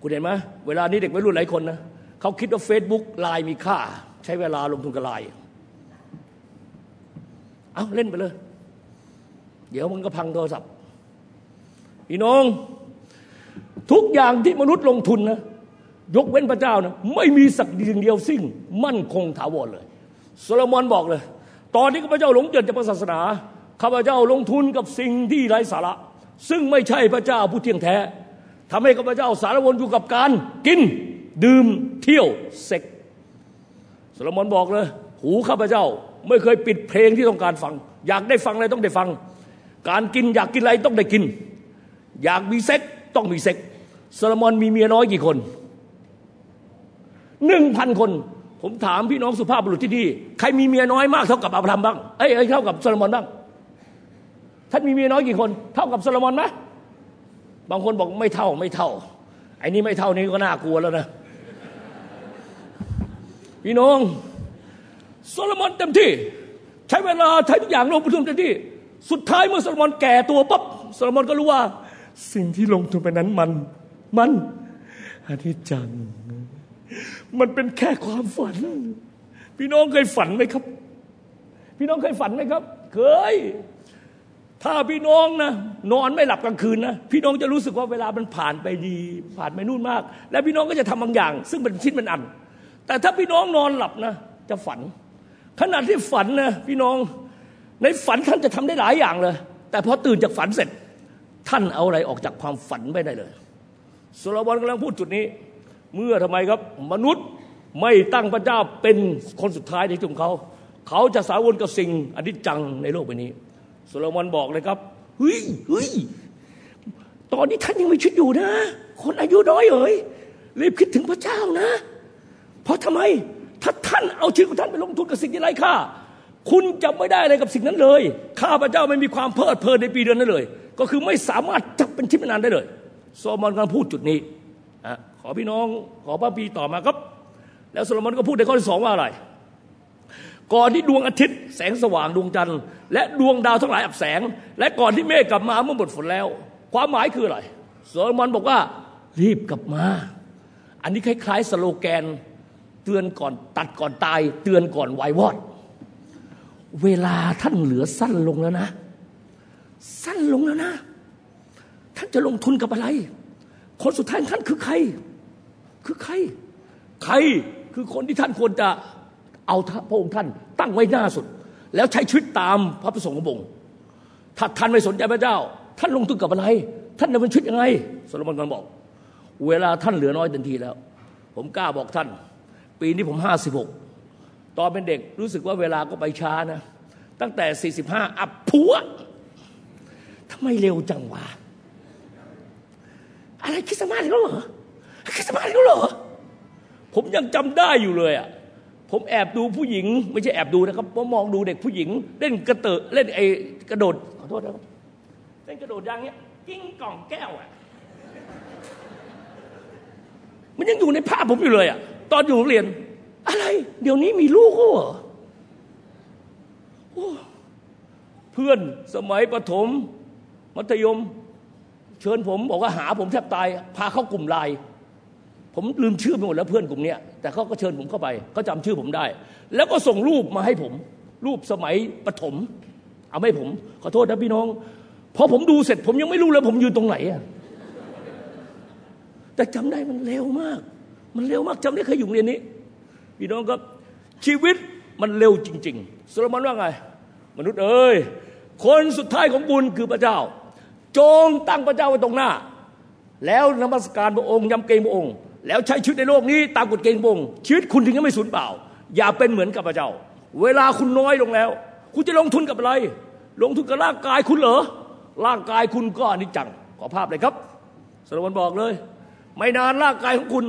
[SPEAKER 2] คุณเห็นไหมเวลานี้เด็กวัยรุ่นหลายคนนะเขาคิดว่าเฟซบุ๊กไลน์มีค่า ใช้เวลาลงทุนกับไลน์เอาเล่นไปเลย เดี๋ยวมันก็พังโทรศัพท์พี่น้อง ทุกอย่างที่มนุษย์ลงทุนนะยกเว้นพระเจ้านะไม่มีสักสิ่งเดียวสิ่ง มั่นคงถาวรเลยโซโลมอนบอกเลย ตอนที่ข้าพเจ้าหลงเตลิดจากศาสนาข้าพเจ้าลงทุนกับสิ่งที่ไร้สาระ ซึ่งไม่ใช่พระเจ้าผู้เที่ยงแท้ทำให้ข้าพเจ้าสาละวนอยู่กับการกิน ดื่มเที่ยวเซ็กซ์โซโลมอนบอกเลย หูข้าพเจ้าไม่เคยปิดเพลงที่ต้องการฟัง อยากได้ฟังอะไรต้องได้ฟัง การกินอยากกินอะไรต้องได้กิน อยากมีเซ็กซ์ต้องมีเซ็กซ์ โซโลมอนมีเมียน้อยกี่คนหนึ่งพันคน ผมถามพี่น้องสุภาพบุรุษที่นี่ใครมีเมียน้อยมากเท่ากับอับราฮัมบ้างเอ้ยเท่ากับโซโลมอนบ้างท่านมีเมียน้อยกี่คน เท่ากับโซโลมอนไหมบางคนบอกไม่เท่าไม่เท่าไอ้นี่ไม่เท่านี้ก็น่ากลัวแล้วนะพี่น้องโซโลมอนเต็มที่ ใช้เวลาใช้ทุกอย่างลงทุนเต็มที่ สุดท้ายเมื่อโซโลมอนแก่ตัวปั๊บโซโลมอนก็รู้ว่า สิ่งที่ลงทุนไปนั้นมัน มันอันนี้จัง มันเป็นแค่ความฝัน พี่น้องเคยฝันไหมครับ พี่น้องเคยฝันไหมครับ เคย ถ้าพี่น้องนะนอนไม่หลับกลางคืนนะพี่น้องจะรู้สึกว่าเวลามันผ่านไปดี ผ่านไปนู่นมาก และพี่น้องก็จะทำบางอย่าง ซึ่งเป็นชิ้นเป็นอัน แต่ถ้าพี่น้องนอนหลับนะจะฝัน ขณะที่ฝันนะพี่น้องในฝันท่านจะทำได้หลายอย่างเลย แต่พอตื่นจากฝันเสร็จ ท่านเอาอะไรออกจากความฝันไม่ได้เลย โซโลมอนกำลังพูดจุดนี้ เมื่อทำไมครับมนุษย์ไม่ตั้งพระเจ้าเป็นคนสุดท้ายในชีวิตของเขา เขาจะสาวนกับสิ่งอนิจจังในโลกใบนี้โซโลมอนบอกเลยครับเฮ้ยเฮ้ยตอนนี้ท่านยังมีชีวิตอยู่นะ คนอายุน้อยเอ๋ยรีบคิดถึงพระเจ้านะ เพราะทำไมถ้าท่านเอาชีวิตของท่านไปลงทุนกับสิ่งที่ไร้ค่าคุณจะไม่ได้อะไรกับสิ่งนั้นเลย ข้าพระเจ้าไม่มีความเพลิดเพลินในปีเดือนนั้นเลย ก็คือไม่สามารถจับเป็นชิ้นเป็นอันได้เลย โซโลมอนกำลังพูดจุดนี้ขอพี่น้องขอพระคัมภีร์ต่อมาครับ แล้วโซโลมอนก็พูดในข้อที่สองว่าอะไร ก่อนที่ดวงอาทิตย์แสงสว่างดวงจันทร์และดวงดาวทั้งหลายอับแสง และก่อนที่เมฆกลับมาเมื่อหมดฝนแล้ว ความหมายคืออะไรโซโลมอนบอกว่ารีบกลับมา อันนี้คล้ายๆสโลแกน เตือนก่อนตัดก่อนตาย เตือนก่อนวายวอด เวลาท่านเหลือสั้นลงแล้วนะ สั้นลงแล้วนะ ท่านจะลงทุนกับอะไร คนสุดท้ายท่านคือใคร คือใคร ใครคือคนที่ท่านควรจะเอาพระองค์ท่านตั้งไว้หน้าสุด แล้วใช้ชีวิตตามพระประสงค์ของพระองค์ถ้าท่านไม่สนใจพระเจ้า ท่านลงทุนกับอะไร ท่านจะเป็นชีวิตยังไงโซโลมอนกำลังบอก เวลาท่านเหลือน้อยเต็มทีแล้ว ผมกล้าบอกท่าน ปีนี้ผมห้าสิบหกตอนเป็นเด็กรู้สึกว่าเวลาก็ไปช้านะ ตั้งแต่สี่สิบห้าอับผัวทำไมเร็วจังวะ อะไรคริสต์มาสแล้วเหรอคริสต์มาสแล้วเหรอผมยังจำได้อยู่เลยอะผมแอบดูผู้หญิง ไม่ใช่แอบดูนะครับผมมองดูเด็กผู้หญิง เล่นกระเตอะเล่นไอ้กระโดดขอโทษนะครับเล่นกระโดดยางเงี้ยกิ้งกล่องแก้วอะมันยังอยู่ในภาพผมอยู่เลยอะตอนอยู่โรงเรียน อะไร เดี๋ยวนี้มีลูกเหรอเพื่อนสมัยประถม มัธยม เชิญผมบอกว่าหาผมแทบตาย พาเข้ากลุ่มไลน์ผมลืมชื่อไปหมดแล้วเพื่อนกลุ่มเนี้ยแต่เขาก็เชิญผมเข้าไปเขาจำชื่อผมได้ แล้วก็ส่งรูปมาให้ผม รูปสมัยประถมเอาให้ผม ขอโทษนะพี่น้องพอผมดูเสร็จ ผมยังไม่รู้เลยผมยืนตรงไหนอะแต่จำได้มันเร็วมาก มันเร็วมากจำได้เคยอยู่เรียนนี้ พี่น้องครับชีวิตมันเร็วจริงๆโซโลมอนว่าไง มนุษย์เอ้ยคนสุดท้ายของบุญคือพระเจ้า จงตั้งพระเจ้าไว้ตรงหน้า แล้วนมัสการพระองค์ยำเกรงพระองค์ แล้วใช้ชีวิตในโลกนี้ตามกฎเกณฑ์พระองค์ชีวิตคุณถึงจะไม่สูญเปล่า อย่าเป็นเหมือนกับพระเจ้า เวลาคุณน้อยลงแล้ว คุณจะลงทุนกับอะไร ลงทุนกับร่างกายคุณเหรอร่างกายคุณก็อนิจจังขอภาพเลยครับสรวันบอกเลย ไม่นานร่างกายของคุณ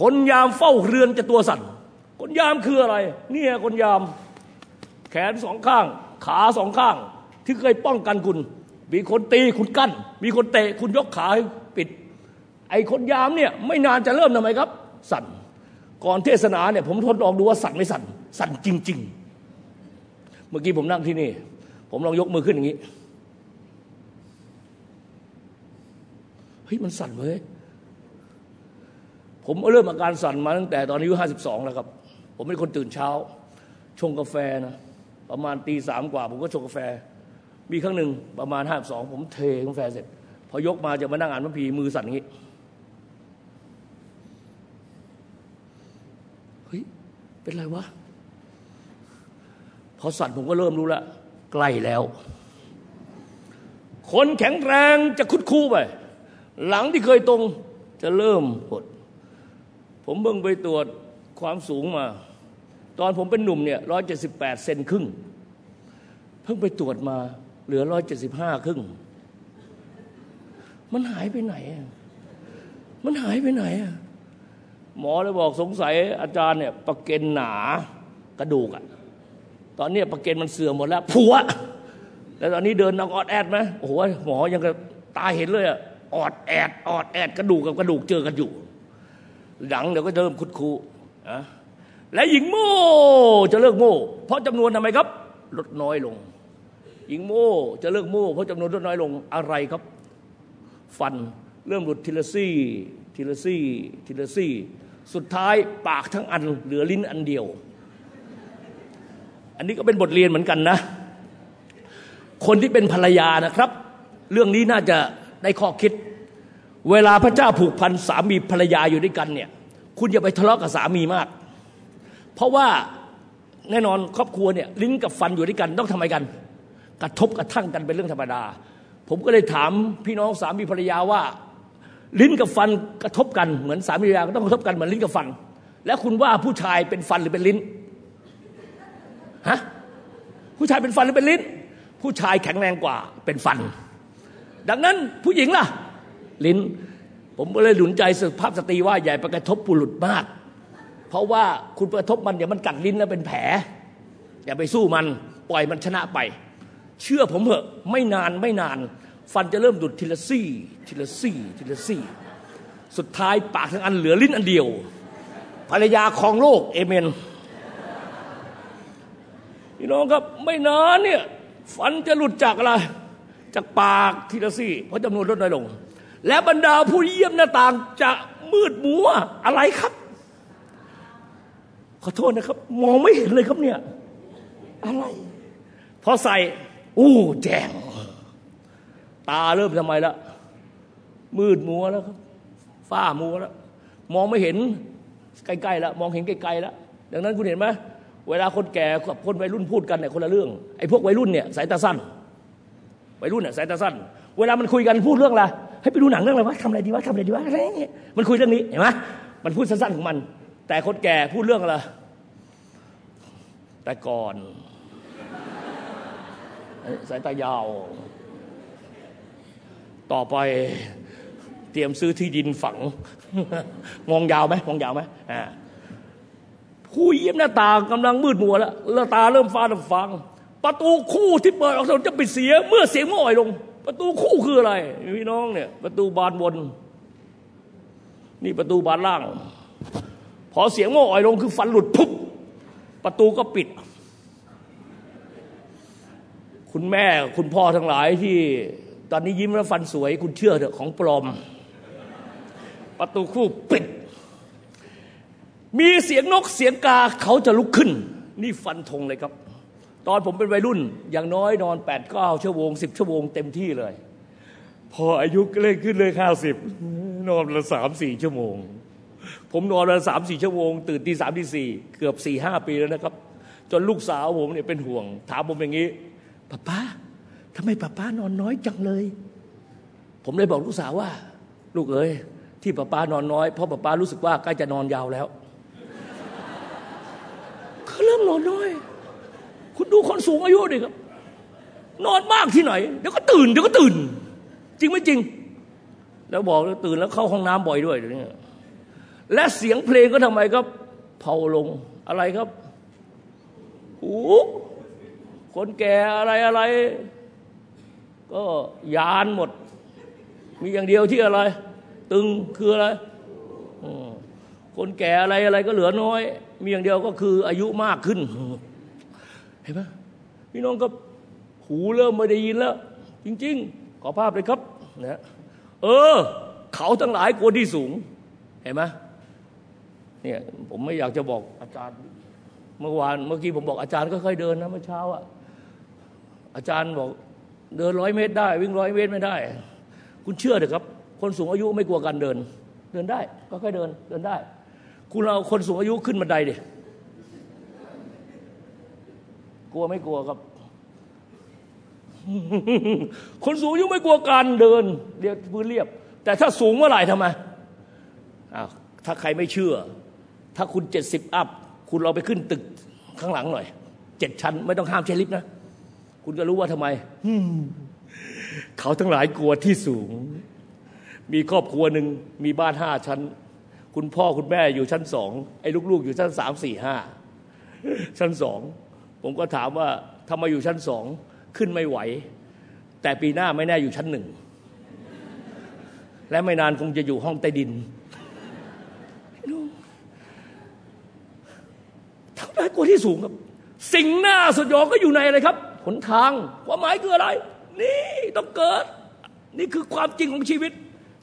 [SPEAKER 2] คนยามเฝ้าเรือนจะตัวสั่นคนยามคืออะไร เนี่ยคนยาม แขนสองข้าง ขาสองข้างที่เคยป้องกันคุณ มีคนตีคุณกั้น มีคนเตะคุณยกขาให้ปิด ไอ้คนยามเนี่ยไม่นานจะเริ่มทำไมครับ สั่น ก่อนเทศนาเนี่ยผมทดลองดูว่าสั่นไม่สั่น สั่นจริง ๆ เมื่อกี้ผมนั่งที่นี่ ผมลองยกมือขึ้นอย่างนี้ เฮ้ยมันสั่นเว้ย ผมเริ่มอาการสั่นมาตั้งแต่ตอนอายุห้าสิบสองแล้วครับ ผมเป็นคนตื่นเช้า ชงกาแฟนะ ประมาณตีสามกว่า ผมก็ชงกาแฟ มีครั้งหนึ่งประมาณห้าสองผมเทกาแฟเสร็จ พอยกมาจะมานั่งอ่านพระพีมือสั่นอย่างนี้เฮ้ยเป็นไรวะพอสั่นผมก็เริ่มรู้ล้วใกล้แล้ว คนแข็งแรงจะคุดคู่ไป หลังที่เคยตรงจะเริ่มหด ผมเบิ่งไปตรวจความสูงมา ตอนผมเป็นหนุ่มเนี่ยร้อยเจ็ดสิบแปดเซนครึ่ง เพิ่งไปตรวจมา เหลือร้อยเจ็ดสิบห้าครึ่ง มันหายไปไหนมันหายไปไหนหมอเลยบอกสงสัยอาจารย์เนี่ยประเก็นหนากระดูกอะตอนนี้ประเก็นมันเสื่อมหมดแล้วผัวแล้วตอนนี้เดินนอกออดแอดไหมโอ้โหหมอยังกบตาเห็นเลยอะออดแอดออดแอดกระดูกกับกระดูกเจอกันอยู่ หลังเดี๋ยวก็เริ่มคุดคูอะและหญิงโม่จะเลิกโม่ เพราะจำนวนทำไมครับ ลดน้อยลง หญิงโม่จะเลิกโม่เพราะจำนวนลดน้อยลงอะไรครับ ฟันเริ่มหลุดทีละซี่ทีละซี่ทีละซี่ สุดท้ายปากทั้งอันเหลือลิ้นอันเดียว อันนี้ก็เป็นบทเรียนเหมือนกันนะ คนที่เป็นภรรยานะครับ เรื่องนี้น่าจะได้ข้อคิด เวลาพระเจ้าผูกพันสามีภรรยาอยู่ด้วยกันเนี่ย คุณอย่าไปทะเลาะกับสามีมาก เพราะว่าแน่นอนครอบครัวเนี่ยลิ้นกับฟันอยู่ด้วยกันต้องทำไมกัน กระทบกระทั่งกันเป็นเรื่องธรรมดา ผมก็เลยถามพี่น้องสามีภรรยาว่า ลิ้นกับฟันกระทบกันเหมือนสามีภรรยาก็ต้องกระทบกันเหมือนลิ้นกับฟัน แล้วคุณว่าผู้ชายเป็นฟันหรือเป็นลิ้นฮะผู้ชายเป็นฟันหรือเป็นลิ้น ผู้ชายแข็งแรงกว่าเป็นฟัน ดังนั้นผู้หญิงล่ะ ลิ้น ผมก็เลยหนุนใจสุภาพสตรีว่าอย่าไปกระทบปุรุษมาก เพราะว่าคุณกระทบมันเดี๋ยวมันกัดลิ้นแล้วเป็นแผลอย่าไปสู้มันปล่อยมันชนะไป เชื่อผมเถอะไม่นานไม่นาน ฟันจะเริ่มดุดทีละซี่ทีละซี่ทีละซี่ สุดท้ายปากทั้งอันเหลือลิ้นอันเดียว ภรรยาของโลกเอเมนพี่น้องครับไม่นานเนี่ยฟันจะหลุดจากอะไร จากปากทีละซี่ เพราะจำนวนลดน้อยลง และบรรดาผู้เยี่ยมหน้าต่างจะมืดมัวอะไรครับ ขอโทษนะครับ มองไม่เห็นเลยครับเนี่ย อะไร พอใส่ อู้แจ้งตาเริ่มทำไมละมืดมัวแล้วครับฝ้ามัวแล้ว มองไม่เห็นใกล้ๆแล้วมองเห็นไกลๆแล้วดังนั้นคุณเห็นไหมเวลาคนแก่กับคนวัยรุ่นพูดกันเนี่ยคนละเรื่องไอ้พวกวัยรุ่นเนี่ยสายตาสั้นวัยรุ่นเนี่ยสายตาสั้น เวลามันคุยกันพูดเรื่องอะไรให้ไปดูหนังเรื่องอะไรวะทำอะไรดีวะทำอะไรดีวะอะไรเงี้ยมันคุยเรื่องนี้เห็นไหมมันพูดสั้นๆของมัน แต่คนแก่พูดเรื่องอะไรแต่ก่อน สายตายาว ต่อไปเตรียมซื้อที่ดินฝัง มองยาวไหมมองยาวไหมอ่าผู้เยี่ยมหน้าตากำลังมืดมัวแล้วหน้าตาเริ่มฟ้าดำฟัง ประตูคู่ที่เปิดออกจะปิดเสีย เมื่อเสียงมันอ่อยลง ประตูคู่คืออะไรพี่น้องเนี่ย ประตูบานบน นี่ประตูบานล่าง พอเสียงมันอ่อยลงคือฟันหลุดปุ๊บประตูก็ปิด คุณแม่คุณพ่อทั้งหลายที่ ตอนนี้ยิ้มแล้วฟันสวย คุณเชื่อเถอะของปลอม ประตูคู่ปิด มีเสียงนกเสียงกาเขาจะลุกขึ้น นี่ฟันธงเลยครับ ตอนผมเป็นวัยรุ่น อย่างน้อยนอนแปดเก้าชั่วโมงสิบชั่วโมงเต็มที่เลย พออายุเล่นขึ้นเลยห้าสิบนอนละสามสี่ชั่วโมง ผมนอนละสามสี่ชั่วโมง ตื่นตีสามตีสี่เกือบสี่ห้าปีแล้วนะครับ จนลูกสาวผมเนี่ยเป็นห่วง ถามผมอย่างนี้ ป้าป้าทำไมป้าป้านอนน้อยจังเลย ผมเลยบอกลูกสาวว่า ลูกเอ้ยที่ป้าป้านอนน้อยเพราะป้าป้ารู้สึกว่าใกล้จะนอนยาวแล้วเขาเริ่มนอนน้อย คุณดูคนสูงอายุดิครับ นอนมากที่ไหนเดี๋ยวก็ตื่นเดี๋ยวก็ตื่น จริงไม่จริง แล้วบอกแล้วตื่นแล้วเข้าห้องน้ำบ่อยด้วยเดี๋ยวนี้และเสียงเพลงก็ทำไมครับเผาลงอะไรครับโอ้ คนแก่อะไรอะไร ก็ยานหมด มีอย่างเดียวที่อะไร ตึงคืออะไรคนแก่อะไรอะไรก็เหลือน้อย มีอย่างเดียวก็คืออายุมากขึ้น เห็นไหมพี่น้องก็หูเริ่มไม่ได้ยินแล้ว จริง ๆ ขอภาพเลยครับนะเออ เขาทั้งหลายกลัวที่สูง เห็นไหมเนี่ยผมไม่อยากจะบอกอาจารย์ เมื่อวานเมื่อกี้ผมบอกอาจารย์ก็ค่อยเดินนะเมื่อเช้าอะ อาจารย์บอกเดินร้อยเมตรได้ วิ่งร้อยเมตรไม่ได้ คุณเชื่อเถอะครับ คนสูงอายุไม่กลัวการเดิน เดินได้ก็ค่อยเดินเดินได้ คุณเอาคนสูงอายุขึ้นบันไดดิกลัวไม่กลัวครับ คนสูงอายุไม่กลัวการเดินเรียบพื้นเรียบ แต่ถ้าสูงเมื่อไหร่ทำไมอ้าวถ้าใครไม่เชื่อ ถ้าคุณเจ็ดสิบอัพคุณเราไปขึ้นตึกข้างหลังหน่อยเจ็ดชั้น ไม่ต้องห้ามใช้ลิฟต์นะ คุณก็รู้ว่าทำไม เขาทั้งหลายกลัวที่สูง มีครอบครัวหนึ่งมีบ้านห้าชั้น คุณพ่อคุณแม่อยู่ชั้นสองไอ้ลูกๆ อยู่ชั้นสามสี่ห้าชั้นสองผมก็ถามว่าทำไมอยู่ชั้นสองขึ้นไม่ไหว แต่ปีหน้าไม่แน่อยู่ชั้นหนึ่งและไม่นานคงจะอยู่ห้องใต้ดินทำได้กว่าที่สูงครับ สิ่งหน้าสยองก็อยู่ในอะไรครับ หนทาง ความหมายคืออะไร นี่ต้องเกิด นี่คือความจริงของชีวิต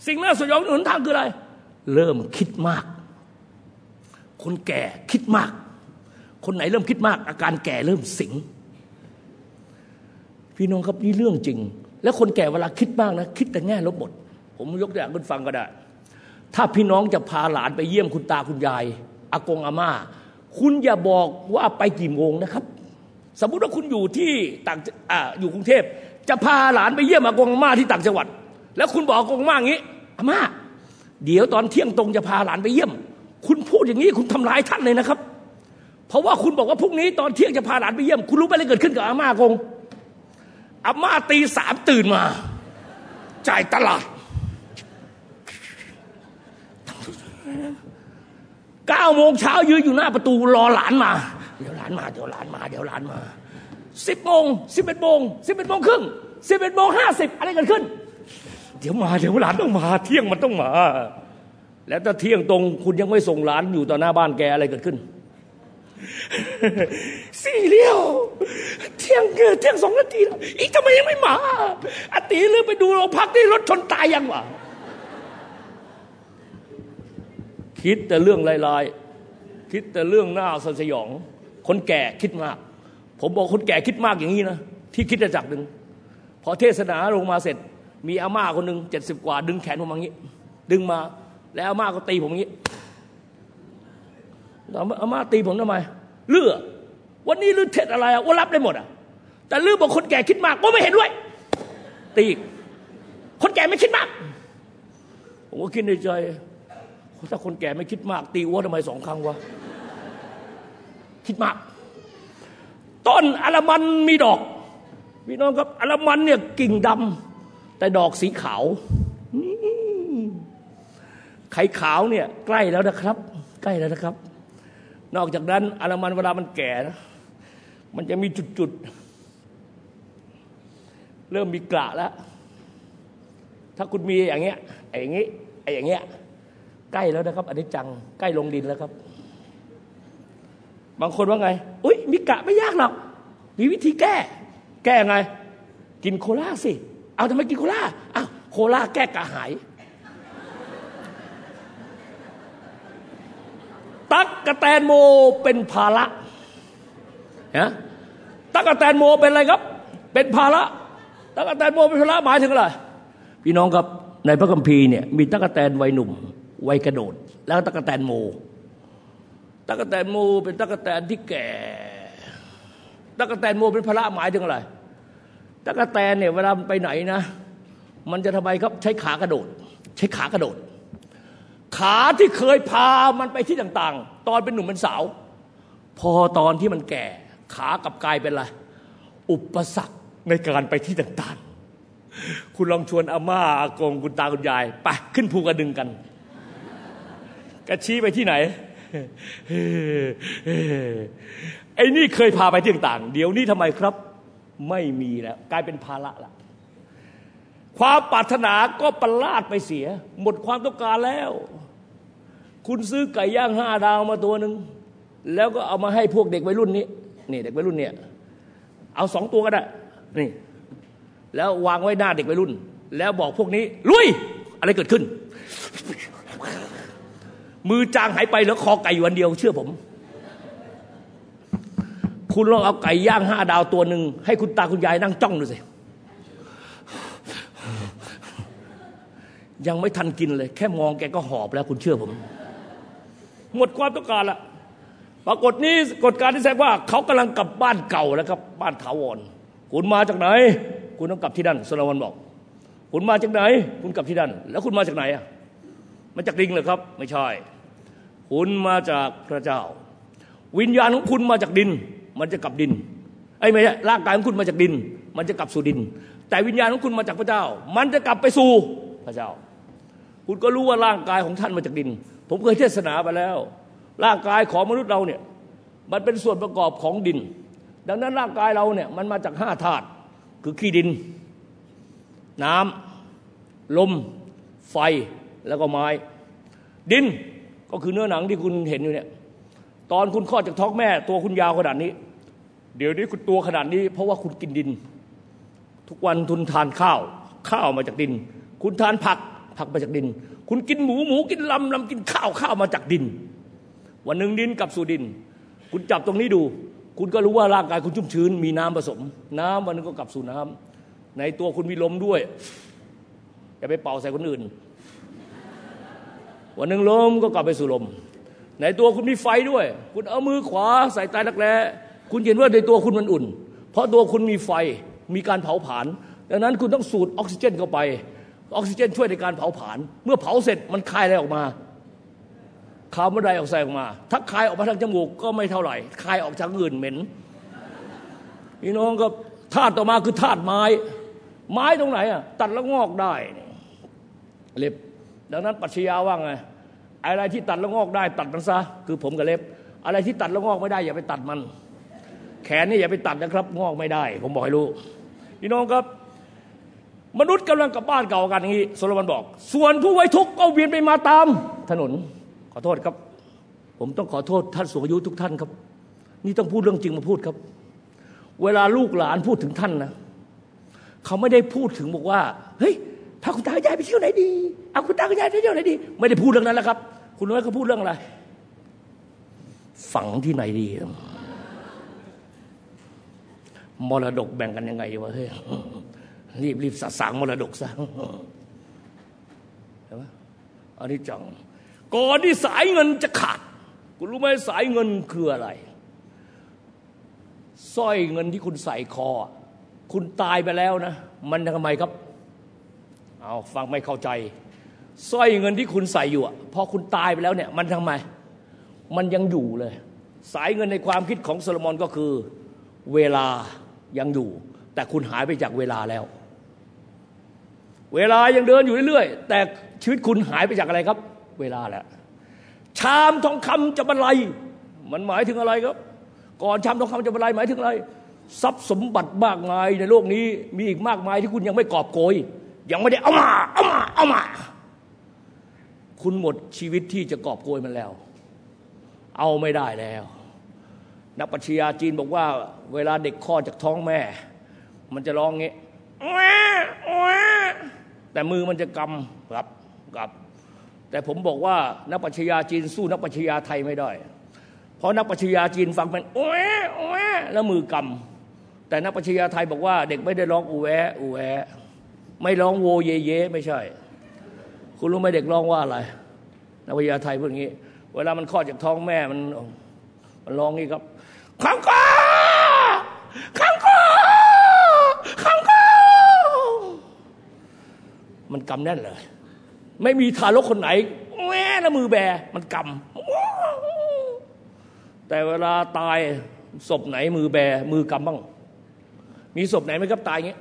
[SPEAKER 2] สิ่งน่าสยองหนทางคืออะไร เริ่มคิดมาก คนแก่คิดมาก คนไหนเริ่มคิดมาก อาการแก่เริ่มสิง พี่น้องครับนี่เรื่องจริง แล้วคนแก่เวลาคิดมากนะ คิดแต่แง่ลบหมดผมยกตัวอย่างคุณฟังก็ได้ ถ้าพี่น้องจะพาหลานไปเยี่ยมคุณตาคุณยายอากงอาม่า คุณอย่าบอกว่าไปกี่โมงนะครับ สมมุติว่าคุณอยู่ที่ต่างออยู่กรุงเทพ จะพาหลานไปเยี่ยมอากงอาม่าที่ต่างจังหวัด แล้วคุณบอกอากงอาม่าอย่างนี้อาม่าเดี๋ยวตอนเที่ยงตรงจะพาหลานไปเยี่ยม คุณพูดอย่างนี้คุณทำร้ายท่านเลยนะครับ เพราะว่าคุณบอกว่าพรุ่งนี้ตอนเที่ยงจะพาหลานไปเยี่ยม คุณรู้ไหมอะไรเกิดขึ้นกับอาม่ากงอาม่าตีสามตื่นมา จ่ายตลาดเก้าโมงเช้ายืนอยู่หน้าประตูรอหลานมา มาเดี๋ยวหลานมาเดี๋ยวหลานมาสิบโมงสิบเอ็ดโมงสิบเอ็ดโมงครึ่งสิบเอ็ดโมงห้าสิบอะไรเกิดขึ้น เดี๋ยวมาเดี๋ยวหลานต้องมา เที่ยงมันต้องมา แล้วถ้าเที่ยงตรงคุณยังไม่ส่งหลานอยู่ต่อหน้าบ้านแกอะไรเกิดขึ้นสี่เลี้ยว เที่ยงเกิดเที่ยงสองนาทีแล้วอีกทำไมยังไม่มาอตีเรือไปดูโรงพักที่รถชนตายยังวะคิดแต่เรื่องลายๆ คิดแต่เรื่องหน้าสยอง คนแก่คิดมาก ผมบอกคนแก่คิดมากอย่างนี้นะที่คิดจะจักหนึ่งพอเทศนาลงมาเสร็จ มีอาม่าคนหนึ่งเจ็ดสิบกว่า ดึงแขนผมอย่างนี้ ดึงมา แล้วอาม่าก็ตีผมอย่างนี้อาม่าตีผมทำไมเลือวันนี้ลือเท็ดอะไรอะว่ารับได้หมดอะ แต่ลือบอกคนแก่คิดมากว่าไม่เห็นด้วย ตีคนแก่ไม่คิดมาก ผมก็คิดในใจถ้าคนแก่ไม่คิดมาก ตีอ้วทำไมสองครั้งวะ คิดมาก ต้นอลมันมีดอกพี่น้องครับอลมันเนี่ยกิ่งดำแต่ดอกสีขาวไข่ขาวเนี่ยใกล้แล้วนะครับ ใกล้แล้วนะครับ นอกจากนั้นอลมันเวลามันแก่นะมันจะมีจุดๆ เริ่มมีกระแล้ว ถ้าคุณมีอย่างเงี้ยไอ้อย่างงี้ไอ้อย่างเงี้ยใกล้แล้วนะครับ อันนี้จังใกล้ลงดินแล้วครับ บางคนว่าไง อุ้ยมีกะไม่ยากหรอก มีวิธีแก้ แก้ไง กินโคลาสิ เอาทำไมกินโคลาอ้าวโคลาแก้กระหาย ตักกะแตนโมเป็นภาระฮะตักกะแตนโมเป็นอะไรครับ เป็นภาระตักกะแตนโมเป็นภาระหมายถึงอะไรพี่น้องครับในพระคัมภีร์เนี่ยมีตักกะแตนวัยหนุ่มวัยกระโดด แล้วตักกะแตนโม ตักกะแตนโมเป็นตักกะแตนที่แก่ตักกะแตนโมเป็นพระหมายถึงอะไรตักกะแตนเนี่ยเวลามันไปไหนนะ มันจะทำไมครับใช้ขากระโดด ใช้ขากระโดด ขาที่เคยพามันไปที่ต่างๆ ตอนเป็นหนุ่มเป็นสาว พอตอนที่มันแก่ ขากับกายเป็นอะไรอุปสรรคในการไปที่ต่างๆ คุณลองชวนอาม่าอากงคุณตาคุณยายไปขึ้นภูกระดึงกันกระชี้ไปที่ไหน ไอ้นี่เคยพาไปที่ต่าง เดี๋ยวนี้ทำไมครับ ไม่มีแล้วกลายเป็นภาระละความปรารถนาก็ประลาดไปเสีย หมดความต้องการแล้ว คุณซื้อไก่ย่างห้าดาวมาตัวหนึ่งแล้วก็เอามาให้พวกเด็กวัยรุ่นนี้นี่เด็กวัยรุ่นเนี่ย เอาสองตัวก็ได้นี่ แล้ววางไว้หน้าเด็กวัยรุ่น แล้วบอกพวกนี้ลุย อะไรเกิดขึ้น มือจางหายไปแล้วคอไก่วันเดียว เชื่อผม คุณลองเอาไก่ย่างห้าดาวตัวหนึ่งให้คุณตาคุณยายนั่งจ้องดูสิยังไม่ทันกินเลย แค่มองแกก็หอบแล้วคุณเชื่อผม หมดความต้องการละปรากฏนี้กฎการที่แสดงว่า เขากำลังกลับบ้านเก่าแล้วครับ บ้านถาวรคุณมาจากไหน คุณต้องกลับที่นั่นสุลวันบอก คุณมาจากไหน คุณกลับที่นั่นแล้วคุณมาจากไหนอะมาจากดิงเลยครับ ไม่ใช่ คุณมาจากพระเจ้า วิญญาณของคุณมาจากดิน มันจะกลับดินไอ้ไม่ใช่ร่างกายของคุณมาจากดิน มันจะกลับสู่ดิน แต่วิญญาณของคุณมาจากพระเจ้า มันจะกลับไปสู่พระเจ้า คุณก็รู้ว่าร่างกายของท่านมาจากดิน ผมเคยเทศนาไปแล้ว ร่างกายของมนุษย์เราเนี่ยมันเป็นส่วนประกอบของดิน ดังนั้นร่างกายเราเนี่ยมันมาจากห้าธาตุคือขี้ดิน น้ำลม ไฟแล้วก็ไม้ ดิน ก็คือเนื้อหนังที่คุณเห็นอยู่เนี่ย ตอนคุณคลอดจากท้องแม่ ตัวคุณยาวขนาดนี้ เดี๋ยวนี้คุณตัวขนาดนี้ เพราะว่าคุณกินดิน ทุกวันทุนทานข้าว ข้าวมาจากดิน คุณทานผักผักมาจากดิน คุณกินหมูหมูกินลำลำกินข้าวข้าวมาจากดิน วันหนึ่งดินกับสู่ดิน คุณจับตรงนี้ดู คุณก็รู้ว่าร่างกายคุณชุ่มชื้น มีน้ำผสม น้ำวันนึงก็กลับสู่น้ำในตัวคุณมีลมด้วยอย่าไปเป่าใส่คนอื่น วันหนึ่งลมก็กลับไปสู่ลม ในตัวคุณมีไฟด้วย คุณเอามือขวาใส่ใต้รักแร้คุณเห็นว่าในตัวคุณมันอุ่น เพราะตัวคุณมีไฟมีการเผาผลาญดังนั้นคุณต้องสูดออกซิเจนเข้าไป ออกซิเจนช่วยในการเผาผลาญเมื่อเผาเสร็จมันคายอะไรออกมาคาร์บอนไดออกไซด์ออกมา ถ้าคายออกมาทางจมูกก็ไม่เท่าไหร่ คายออกทางอื่นเหม็นพี่น้องก็ธาตุต่อมาคือธาตุไม้ ไม้ตรงไหนอะตัดแล้วงอกได้ เล็บ ดังนั้นปรัชญาว่างไงอะไรที่ตัดแล้วงอกได้ตัดมันซะคือผมกับเล็บ อะไรที่ตัดแล้วงอกไม่ได้ อย่าไปตัดมัน แขนนี่อย่าไปตัดนะครับ งอกไม่ได้ ผมบอกให้รู้พี่น้องครับ มนุษย์กำลังกลับบ้านเก่ากันอย่างนี้โซโลมอนบอก ส่วนผู้ไว้ทุกข์ก็เวียนไปมาตามถนน ขอโทษครับ ผมต้องขอโทษท่านสูงอายุทุกท่านครับ นี่ต้องพูดเรื่องจริงมาพูดครับ เวลาลูกหลานพูดถึงท่านนะเขาไม่ได้พูดถึงบอกว่าเฮ้ย พาคุณตาคุณยายไปเที่ยวไหนดีเอาคุณตาคุณยายไปเที่ยวไหนดี ไม่ได้พูดเรื่องนั้นแล้วครับ คุณรู้ไหมเขาพูดเรื่องอะไรฝังที่ไหนดีมรดกแบ่งกันยังไงวะเฮ้ยรีบรีบสะสางมรดกซะเห็นไหมอันนี้จังก่อนที่สายเงินจะขาด คุณรู้ไหมสายเงินคืออะไรสร้อยเงินที่คุณใส่คอ คุณตายไปแล้วนะ มันทำไมครับ เอาฟังไม่เข้าใจสร้อยเงินที่คุณใส่อยู่พอคุณตายไปแล้วเนี่ยมันทำไม มันยังอยู่เลย สายเงินในความคิดของโซโลมอนก็คือ เวลายังอยู่ แต่คุณหายไปจากเวลาแล้ว เวลายังเดินอยู่เรื่อยๆ แต่ชีวิตคุณหายไปจากอะไรครับ เวลาแหละชามทองคำจะบรรลัย มันหมายถึงอะไรครับ ก่อนชามทองคำจะบรรลัยหมายถึงอะไร ทรัพย์สมบัติมากมายในโลกนี้มีอีกมากมายที่คุณยังไม่กอบโกย ยังไม่ได้เอามาเอามาเอามา คุณหมดชีวิตที่จะกอบโกยมันแล้ว เอาไม่ได้แล้ว นักปัชญาจีนบอกว่า เวลาเด็กคลอดจากท้องแม่ มันจะร้องเงี้ยแต่มือมันจะกำกับกับ แต่ผมบอกว่านักปัชญาจีนสู้นักปัชญาไทยไม่ได้ เพราะนักปัชญาจีนฟังเป็นโอ้ยโอ้ยแล้วมือกำแต่นักปัชญาไทยบอกว่า เด็กไม่ได้ร้องอูแวอูแว ไม่ร้องโวเยเยไม่ใช่ คุณรู้ไหมเด็กร้องว่าอะไรนักปัชญาไทยพูดอย่างนี้ เวลามันคลอดจากท้องแม่มันมันร้องนี้ครับขังก้าขังก้าขังก้ามันกำแน่นเลย ไม่มีทารกคนไหนแม่ละมือแบ มันกำแต่เวลาตายศพไหนมือแบ มือกำบ้าง มีศพไหนไหมครับตายเงี้ย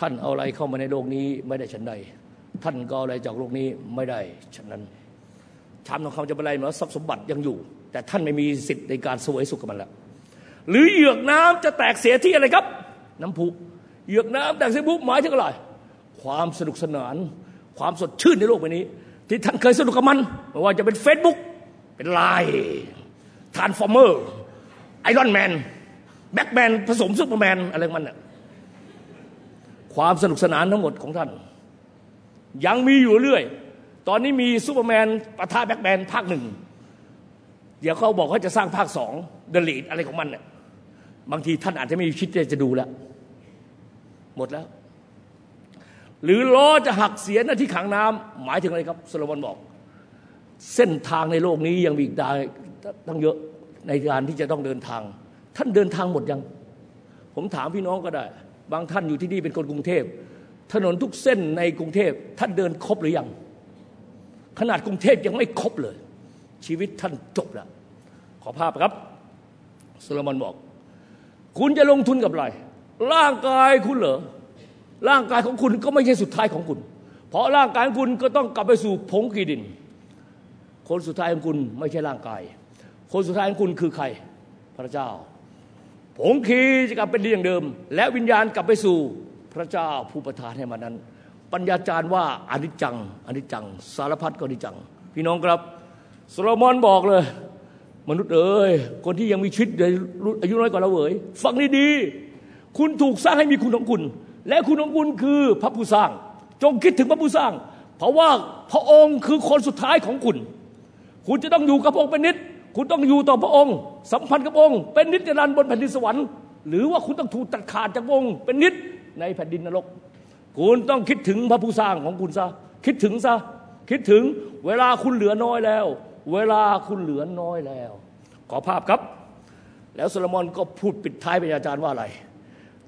[SPEAKER 2] ท่านเอาอะไรเข้ามาในโลกนี้ไม่ได้ฉันใด ท่านก็อะไรจากโลกนี้ไม่ได้ฉันนั้นชามทองคำจะเป็นอะไรเหมือนทรัพย์สมบัติยังอยู่ แต่ท่านไม่มีสิทธิ์ในการเสวยสุขกับมันแล้วหรือเหยือกน้ำจะแตกเสียที่อะไรครับ น้ำพุเหยือกน้ำแตกที่น้ำพุหมายถึงอะไรความสนุกสนาน ความสดชื่นในโลกใบนี้ ที่ท่านเคยสนุกกับมันไม่ว่าจะเป็นเฟซบุ๊กเป็นไลน์ Transformer Iron Man Batman ผสมซูเปอร์แมนอะไรมันน่ะ ความสนุกสนานทั้งหมดของท่าน ยังมีอยู่เรื่อย ตอนนี้มีซูเปอร์แมนปะทะแบ็กแมนภาคหนึ่ง เดี๋ยวเขาบอกเขาจะสร้างภาคสองเดลีดอะไรของมันเนี่ยบางทีท่านอาจจะไม่มีสิทธิ์จะดูแล้ว หมดแล้ว หรือล้อจะหักเสียหน้าที่ขังน้ำหมายถึงอะไรครับโซโลมอนบอก เส้นทางในโลกนี้ยังมีอีกได้ตั้งเยอะในการที่จะต้องเดินทาง ท่านเดินทางหมดยัง ผมถามพี่น้องก็ได้ บางท่านอยู่ที่นี่เป็นคนกรุงเทพ ถนนทุกเส้นในกรุงเทพท่านเดินครบหรือยัง ขนาดกรุงเทพยังไม่ครบเลย ชีวิตท่านจบแล้วขอภาพครับโซโลมอนบอก คุณจะลงทุนกับอะไร ร่างกายคุณเหรอร่างกายของคุณก็ไม่ใช่สุดท้ายของคุณ เพราะร่างกายของคุณก็ต้องกลับไปสู่ผงกีดิน คนสุดท้ายของคุณไม่ใช่ร่างกาย คนสุดท้ายของคุณคือใคร พระเจ้า ผงคีจะกลับเป็นดินอย่างเดิม และวิญญาณกลับไปสู่พระเจ้าผู้ประทานให้มานั้น ปัญญาจารย์ว่าอนิจจังอนิจจัง สารพัดก็อนิจจัง พี่น้องครับโซโลมอนบอกเลย มนุษย์เอ๋ยคนที่ยังมีชีวิตอายุน้อยกว่าเราเอ๋ยฟังดีๆคุณถูกสร้างให้มีคุณของคุณ และคุณของคุณคือพระผู้สร้าง จงคิดถึงพระผู้สร้าง เพราะว่าพระองค์คือคนสุดท้ายของคุณ คุณจะต้องอยู่กับพระองค์เป็นนิด คุณต้องอยู่ต่อพระองค์ สัมพันธ์กับองค์ เป็นนิจรันบนแผ่นดินสวรรค์หรือว่าคุณต้องถูกตัดขาดจากองค์ เป็นนิจในแผ่นดินนรก คุณต้องคิดถึงพระผู้สร้างของคุณซะคิดถึงซะคิดถึงเวลาคุณเหลือน้อยแล้ว เวลาคุณเหลือน้อยแล้ว ขอภาพครับ แล้วโซโลมอนก็พูดปิดท้ายเป็นอาจารย์ว่าอะไร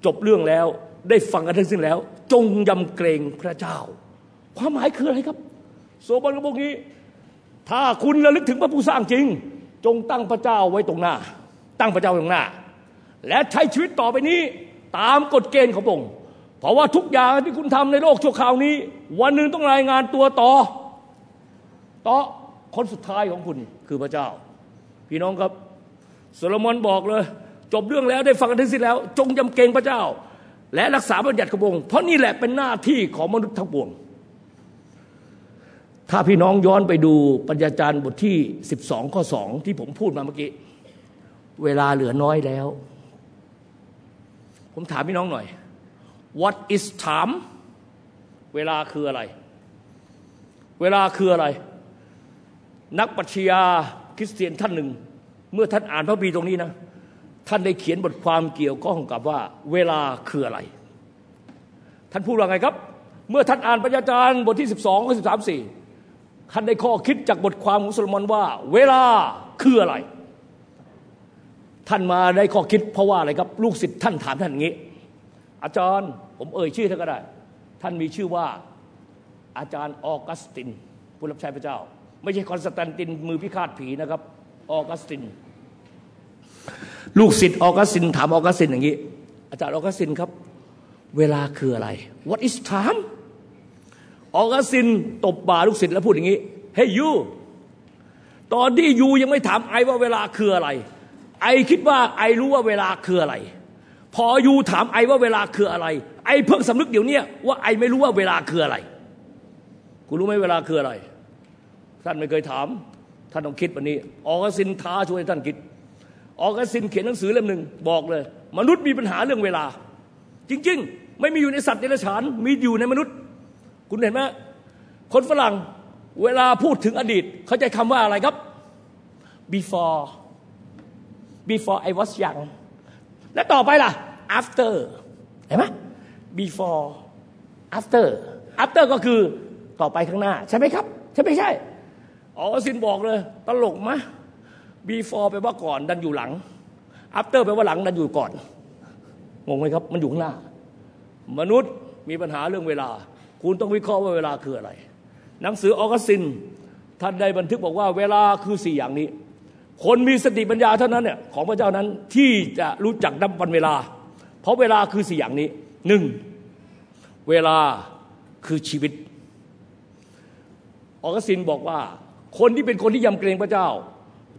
[SPEAKER 2] จบเรื่องแล้วได้ฟังกันทั้งสิ้นแล้ว จงยำเกรงพระเจ้า ความหมายคืออะไรครับโซโลมอนก็บอกงี้ ถ้าคุณระลึกถึงพระผู้สร้างจริง จงตั้งพระเจ้าไว้ตรงหน้า ตั้งพระเจ้าตรงหน้า และใช้ชีวิตต่อไปนี้ตามกฎเกณฑ์ของพระองค์เพราะว่าทุกอย่างที่คุณทำในโลกชั่วคราวนี้ วันหนึ่งต้องรายงานตัวต่อ ต่อคนสุดท้ายของคุณคือพระเจ้า พี่น้องครับโซโลมอนบอกเลย จบเรื่องแล้วได้ฟังกันทั้งสิ้นแล้ว จงยำเกรงพระเจ้า และรักษาบัญญัติของพระองค์เพราะนี่แหละเป็นหน้าที่ของมนุษย์ทั้งปวง ถ้าพี่น้องย้อนไปดูปัญญาจารย์บทที่ 12 ข้อ 2 ที่ผมพูดมาเมื่อกี้ เวลาเหลือน้อยแล้ว ผมถามพี่น้องหน่อย what is time เวลาคืออะไร เวลาคืออะไร นักปรัชญาคริสเตียนท่านหนึ่ง เมื่อท่านอ่านพระบีตรงนี้นะ ท่านได้เขียนบทความเกี่ยวข้องกับว่า เวลาคืออะไร ท่านพูดว่าไงครับ เมื่อท่านอ่านปัญญาจารย์บทที่ 12ข้อ13 4 ท่านได้ข้อคิดจากบทความของโซโลมอนว่า เวลาคืออะไร ท่านมาได้ข้อคิดเพราะว่าอะไรครับ ลูกศิษย์ท่านถามท่านอย่างนี้ อาจารย์ผมเอ่ยชื่อท่านก็ได้ ท่านมีชื่อว่าอาจารย์ออกัสติน ผู้รับใช้พระเจ้า ไม่ใช่คอนสแตนตินมือพิฆาตผีนะครับออกัสติน ลูกศิษย์ออกัสติน ถามออกัสตินอย่างนี้ อาจารย์ออกัสตินครับ เวลาคืออะไร What is time ออกัสตินตบบ่าลูกศิษย์แล้วพูดอย่างนี้เฮ้ย you ตอนที่ you ยังไม่ถาม I ว่าเวลาคืออะไร ไอคิดว่าไอรู้ว่าเวลาคืออะไร พอยูถามไอว่าเวลาคืออะไร ไอเพิ่งสำนึกเดี๋ยวนี้ว่าไอไม่รู้ว่าเวลาคืออะไรคุณรู้ไหมเวลาคืออะไร ท่านไม่เคยถาม ท่านต้องคิดวันนี้ ออกสินท้าช่วยท่านคิด ออกสินเขียนหนังสือเล่มหนึ่งบอกเลย มนุษย์มีปัญหาเรื่องเวลา จริง ๆ ไม่มีอยู่ในสัตว์เดรัจฉานมีอยู่ในมนุษย์ คุณเห็นไหมคนฝรั่งเวลาพูดถึงอดีต เขาใช้คำว่าอะไรครับ before before I was young และต่อไปล่ะ after เห็นไหม before after after ก็คือต่อไปข้างหน้า ใช่ไหมครับ ใช่ไม่ใช่ อ๋อสินบอกเลย ตลกมะ before แปลว่าก่อนดันอยู่หลัง after แปลว่าหลังดันอยู่ก่อน งงไหมครับ มันอยู่ข้างหน้า มนุษย์มีปัญหาเรื่องเวลา คุณต้องวิเคราะห์ว่าเวลาคืออะไร หนังสือออกซินท่านได้บันทึกบอกว่าเวลาคือสี่อย่างนี้ คนมีสติปัญญาเท่านั้นเนี่ยของพระเจ้านั้นที่จะรู้จักนับวันเวลา เพราะเวลาคือสี่อย่างนี้หนึ่งเวลาคือชีวิต ออกซินบอกว่า คนที่เป็นคนที่ยำเกรงพระเจ้า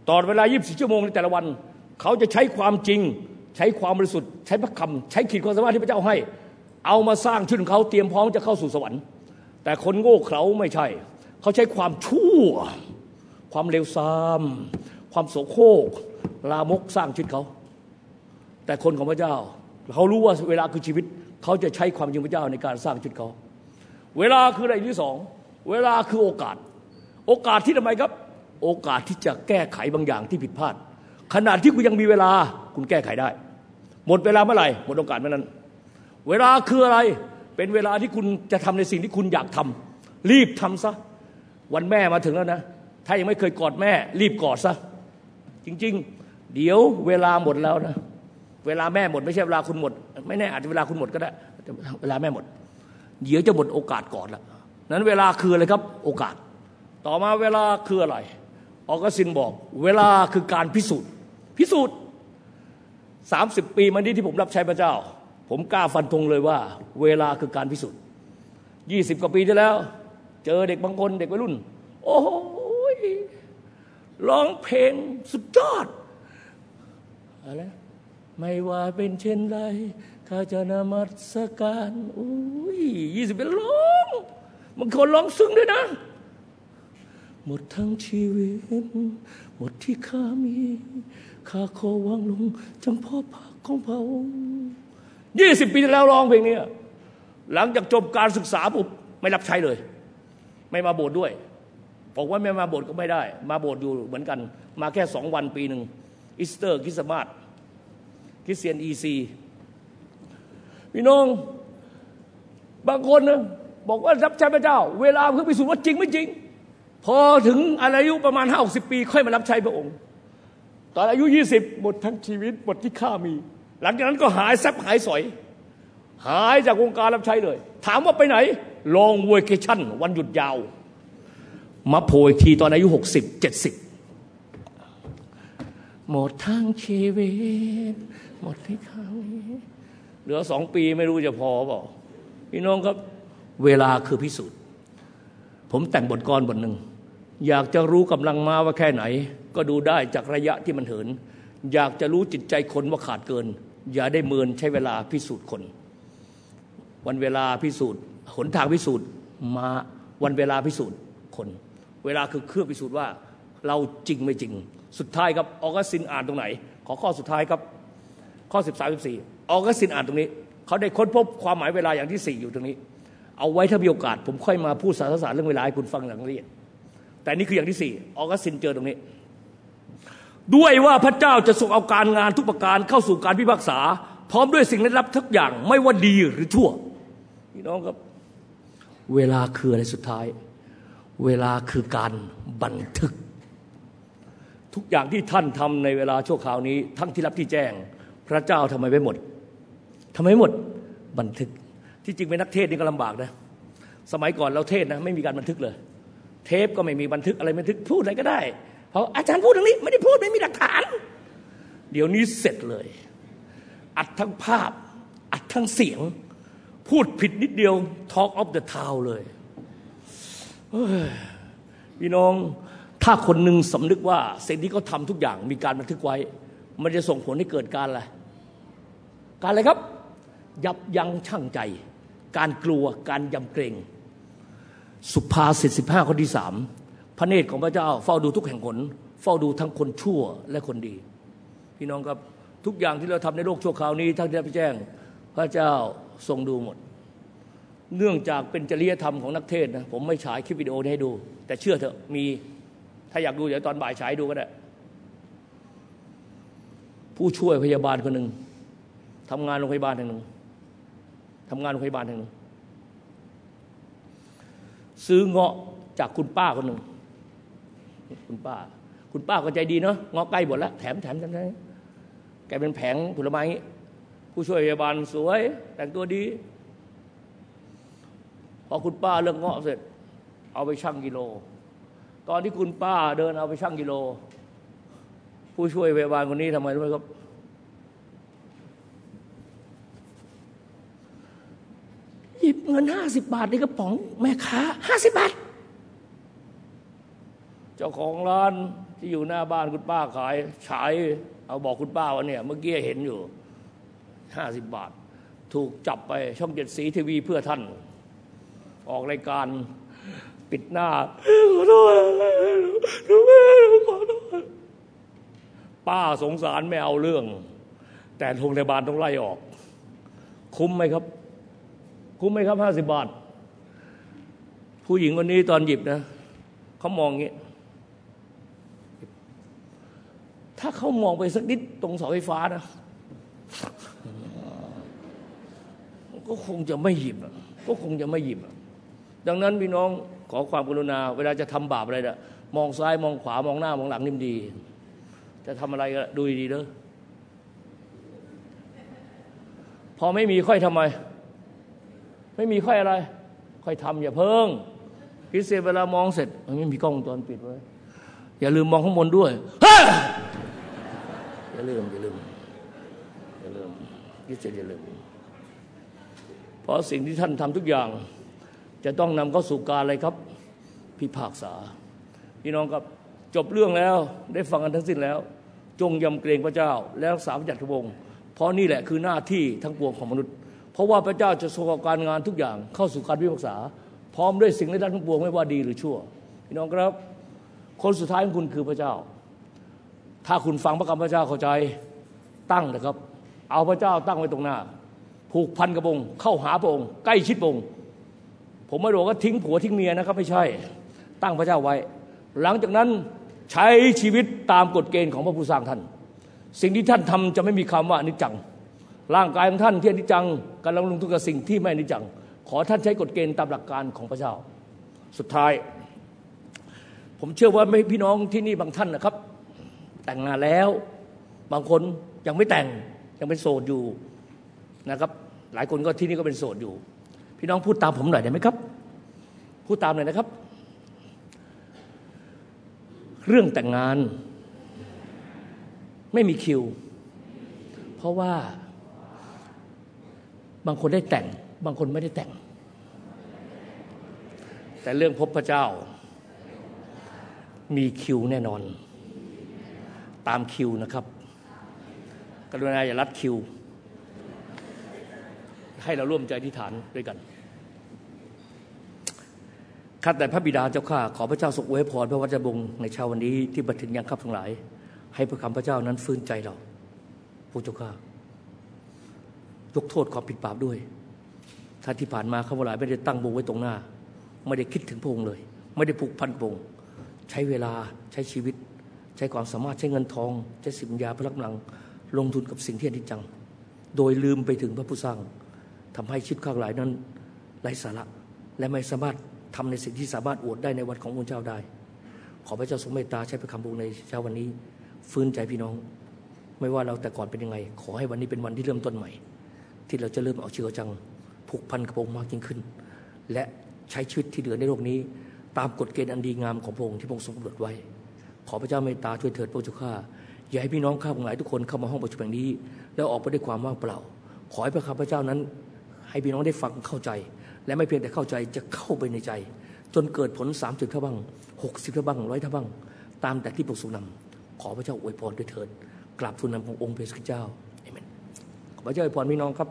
[SPEAKER 2] ตลอดเวลา 24 ชั่วโมงในแต่ละวัน เขาจะใช้ความจริง ใช้ความบริสุทธิ์ ใช้พระคำใช้ขีดความสามารถที่พระเจ้าให้ เอามาสร้างชุดของเขาเตรียมพร้อมจะเข้าสู่สวรรค์ แต่คนโง่เขลาไม่ใช่ เขาใช้ความชั่ว ความเลวทราม ความโสโครกลามกสร้างชีวิตเขา แต่คนของพระเจ้า เขารู้ว่าเวลาคือชีวิต เขาจะใช้ความจริงพระเจ้าในการสร้างชีวิตเขา เวลาคืออะไรที่สองเวลาคือโอกาส โอกาสที่ทำไมครับ โอกาสที่จะแก้ไขบางอย่างที่ผิดพลาดขนาดที่คุณยังมีเวลาคุณแก้ไขได้ หมดเวลาเมื่อไหร่หมดโอกาสเมื่อนั้น เวลาคืออะไร เป็นเวลาที่คุณจะทำในสิ่งที่คุณอยากทำรีบทำซะ วันแม่มาถึงแล้วนะ ถ้ายังไม่เคยกอดแม่ รีบกอดซะ จริง ๆ เดี๋ยวเวลาหมดแล้วนะ เวลาแม่หมดไม่ใช่เวลาคุณหมด ไม่แน่อาจจะเวลาคุณหมดก็ได้ เวลาแม่หมด เดี๋ยวจะหมดโอกาสกอนละนั้นเวลาคืออะไรครับ โอกาส ต่อมาเวลาคืออะไร ออกซินบอก เวลาคือการพิสูจน์ พิสูจน์สามสิบปีมานี้ที่ผมรับใช้พระเจ้า ผมกล้าฟันธงเลยว่า เวลาคือการพิสูจน์ยี่สิบกว่าปีที่แล้ว เจอเด็กบางคนเด็กวัยรุ่น โอ้ยร้องเพลงสุดยอดอะไรไม่ว่าเป็นเช่นไรข้าจะนมัสการอุ้ยยี่สิบเป็นร้องบางคนร้องซึ้งด้วยนะ หมดทั้งชีวิต หมดที่ข้ามีข้าขอวางลงจำเพาะพระพักตร์ของพระองค์ ยี่สิบปีที่แล้วร้องเพลงนี้หลังจากจบการศึกษาผมไม่รับใช้เลย ไม่มาโบสถ์ด้วยบอกว่าไม่มาโบสถ์ก็ไม่ได้ มาโบสถ์อยู่เหมือนกัน มาแค่สองวันปีหนึ่งอิสเตอร์คริสต์มาสคริสเตียน ECพี่น้องบางคนนะบอกว่ารับใช้พระเจ้า เวลาเพื่อพิสูจน์ว่าจริงไม่จริง พอถึงอายุประมาณห้าสิบปี ค่อยมารับใช้พระองค์ ตอนอายุยี่สิบหมดทั้งชีวิตหมดที่ข้ามี หลังจากนั้นก็หายแซบหายสอย หายจากวงการรับใช้เลย ถามว่าไปไหน ลองเวกชั่น วันหยุดยาว มาโผล่อีกทีตอนอายุหกสิบเจ็ดสิบหมดทั้งชีวิต หมดที่ข้าเหลือสองปีไม่รู้จะพอเปล่าพี่น้องครับเวลาคือพิสูจน์ ผมแต่งบทกรบทหนึ่ง อยากจะรู้กำลังมาว่าแค่ไหน ก็ดูได้จากระยะที่มันเหิน อยากจะรู้จิตใจคนว่าขาดเกิน อย่าได้เมินใช้เวลาพิสูจน์คน วันเวลาพิสูจน์หนทางพิสูจน์มาวันเวลาพิสูจน์คน เวลาคือเครื่องพิสูจน์ว่าเราจริงไม่จริง สุดท้ายครับออกัสซินอ่านตรงไหน ขอข้อสุดท้ายครับ ข้อ 13 14ออกัสซินอ่านตรงนี้ เขาได้ค้นพบความหมายเวลาอย่างที่สี่อยู่ตรงนี้ เอาไว้ถ้ามีโอกาส ผมค่อยมาพูดสารสารเรื่องเวลาให้คุณฟังอย่างละเอียดแต่นี่คืออย่างที่สี่ออกัสซินเจอตรงนี้ ด้วยว่าพระเจ้าจะทรงเอาการงานทุกประการเข้าสู่การพิพากษา พร้อมด้วยสิ่งลึกลับทุกอย่างไม่ว่าดีหรือชั่วพี่น้องครับ เวลาคืออะไรสุดท้าย เวลาคือการบันทึก ทุกอย่างที่ท่านทำในเวลาชั่วคราวนี้ ทั้งที่รับที่แจ้ง พระเจ้าทำไมไม่หมดทำไมหมดบันทึกที่จริงเป็นนักเทศนี่ก็ลำบากนะ สมัยก่อนเราเทศนะไม่มีการบันทึกเลย เทปก็ไม่มีบันทึกอะไรบันทึกพูดอะไรก็ได้ เพราะอาจารย์พูดตรงนี้ไม่ได้พูดไม่มีหลักฐาน เดี๋ยวนี้เสร็จเลย อัดทั้งภาพ อัดทั้งเสียง พูดผิดนิดเดียว Talk of the Town เลยพี่น้องถ้าคนหนึ่งสำนึกว่าสิ่งที่เขาทำทุกอย่างมีการบันทึกไว้ มันจะส่งผลให้เกิดการอะไรการอะไรครับ ยับยั้งชั่งใจ การกลัวการยำเกรง สุภาษิตสิบห้าข้อที่สาม พระเนตรของพระเจ้า เฝ้าดูทุกแห่งหนเฝ้าดูทั้งคนชั่วและคนดี พี่น้องครับทุกอย่างที่เราทำในโลกชั่วคราวนี้ทั้งที่ได้ไปแจ้ง พระเจ้าทรงดูหมด เนื่องจากเป็นจริยธรรมของนักเทศนะผมไม่ฉายคลิปวิดีโอนี้ให้ดู แต่เชื่อเถอะมีถ้าอยากดูเดี๋ยวตอนบ่ายฉายดูก็ได้ ผู้ช่วยพยาบาลคนหนึ่งทำงานโรงพยาบาลแห่งหนึ่งทำงานโรงพยาบาลแห่งหนึ่งซื้อเงาะจากคุณป้าคนหนึ่ง คุณป้า คุณป้าก็ใจดีเนาะเงาะใกล้หมดแล้วแถมแถมแถมแกเป็นแผงผลไม้ผู้ช่วยพยาบาลสวย แต่งตัวดี พอคุณป้าเลิกเงาะเสร็จ เอาไปชั่งกิโล ตอนที่คุณป้าเดินเอาไปชั่งกิโล ผู้ช่วยพยาบาลคนนี้ทำไมรู้ไหมครับหยิบเงินห้าสิบบาทในกระป๋อง แม่ค้าห้าสิบบาท เจ้าของร้านที่อยู่หน้าบ้านคุณป้าขายฉายเอาบอกคุณป้าว่าเนี่ยเมื่อกี้เห็นอยู่ห้าสิบบาท ถูกจับไปช่องเจ็ดสีทีวีเพื่อท่าน ออกรายการปิดหน้าขอโทษหนูแม่ขอโทษป้าสงสารไม่เอาเรื่อง แต่โรงพยาบาลต้องไล่ออก คุ้มไหมครับ คุ้มไหมครับห้าสิบบาท ผู้หญิงคนนี้ตอนหยิบนะเขามองงี้ ถ้าเขามองไปสักนิดตรงเสาไฟฟ้านะก็คงจะไม่หยิบก็คงจะไม่หยิบดังนั้นพี่น้องขอความกรุณา เวลาจะทำบาปอะไรนะมองซ้ายมองขวามองหน้ามองหลังนิ่มดี จะทำอะไรก็ดูดีเด้อพอไม่มีค่อยทำไม ไม่มีค่อยอะไร ค่อยทำอย่าเพิ่งพิเศษเวลามองเสร็จไม่มีกล้องวงจรปิดไว้อย่าลืมมองข้างบนด้วย อย่าลืมอย่าลืมอย่าลืมพิเศษอย่าลืม เพราะสิ่งที่ท่านทำทุกอย่าง จะต้องนำเข้าสู่การอะไรครับ พิพากษา พี่น้องครับจบเรื่องแล้วได้ฟังกันทั้งสิ้นแล้ว จงยำเกรงพระเจ้า และรักษาพระจักรวงศ์เพราะนี่แหละคือหน้าที่ทั้งปวงของมนุษย์ เพราะว่าพระเจ้าจะทรงการงานทุกอย่างเข้าสู่การพิพากษา พร้อมด้วยสิ่งในด้านทั้งปวงไม่ว่าดีหรือชั่ว พี่น้องครับ คนสุดท้ายของคุณคือพระเจ้า ถ้าคุณฟังพระคำพระเจ้าเข้าใจตั้งนะครับ เอาพระเจ้าตั้งไว้ตรงหน้า ผูกพันกระบงเข้าหาพระองค์ใกล้ชิดพระองค์ผมไม่บอกว่าทิ้งผัวทิ้งเมียนะครับไม่ใช่ ตั้งพระเจ้าไว้ หลังจากนั้นใช้ชีวิตตามกฎเกณฑ์ของพระผู้สร้างท่าน สิ่งที่ท่านทำจะไม่มีคำว่าอนิจจัง ร่างกายของท่านที่อนิจจังกำลังลงทุนกับสิ่งที่ไม่อนิจจัง ขอท่านใช้กฎเกณฑ์ตามหลักการของพระเจ้า สุดท้าย ผมเชื่อว่าไม่พี่น้องที่นี่บางท่านนะครับ แต่งงานแล้ว บางคนยังไม่แต่งยังเป็นโสดอยู่นะครับ หลายคนก็ที่นี่ก็เป็นโสดอยู่ พี่น้องพูดตามผมหน่อยได้ไหมครับ พูดตามหน่อยนะครับ เรื่องแต่งงาน ไม่มีคิว เพราะว่าบางคนได้แต่ง บางคนไม่ได้แต่ง แต่เรื่องพบพระเจ้า มีคิวแน่นอน ตามคิวนะครับ กรุณาอย่ารัดคิว ให้เราร่วมใจที่ฐานด้วยกันข้าแต่พระบิดาเจ้าข้าขอพระเจ้าทรงอวยพรพระวจนะบงในเช้าวันนี้ที่บันทึกยังครับทั้งหลาย ให้พระคำพระเจ้านั้นฟื้นใจเราพระเจ้าข้ายกโทษความผิดบาปด้วย ถ้าที่ผ่านมาข้าพเจ้าไม่ได้ตั้งบงไว้ตรงหน้า ไม่ได้คิดถึงพระองค์เลย ไม่ได้ผูกพันพระองค์ใช้เวลาใช้ชีวิต ใช้ความสามารถใช้เงินทอง ใช้สิบญญาพลังกำลังลงทุนกับสิ่งที่อนิจจัง โดยลืมไปถึงพระผู้สร้างทำให้ชีวิตข้างหลายนั้นไร้สาระ และไม่สามารถทำในสิ่งที่สามารถอวดได้ในวันขององค์เจ้าได้ ขอพระเจ้าทรงเมตตาใช้พระคำบูในเช้าวันนี้ ฟื้นใจพี่น้อง ไม่ว่าเราแต่ก่อนเป็นยังไง ขอให้วันนี้เป็นวันที่เริ่มต้นใหม่ ที่เราจะเริ่มเอาเชื้อจังผูกพันกับองค์มากยิ่งขึ้น และใช้ชีวิตที่เหลือในโลกนี้ ตามกฎเกณฑ์อันดีงามของพระองค์ที่พระองค์ทรงกำหนดไว้ ขอพระเจ้าเมตตาช่วยเถิดพระเจ้าข้าอย่าให้พี่น้องข้าพงหลายทุกคนเข้ามาห้องประชุมแห่งนี้ แล้วออกไปด้วยความว่างเปล่า ขอให้พระข้าพเจ้านั้น ให้พี่น้องได้ฟังเข้าใจ และไม่เพียงแต่เข้าใจจะเข้าไปในใจ จนเกิดผลสามสิบเท่าบ้างหกสิบเท่าบ้างร้อยเท่าบ้าง ตามแต่ที่พระทรงนำขอพระเจ้าอวยพรด้วยเถิดกราบทูลนำขององค์พระสุเจ้าเอเมนขอพระเจ้าอวยพรพี่น้องครับ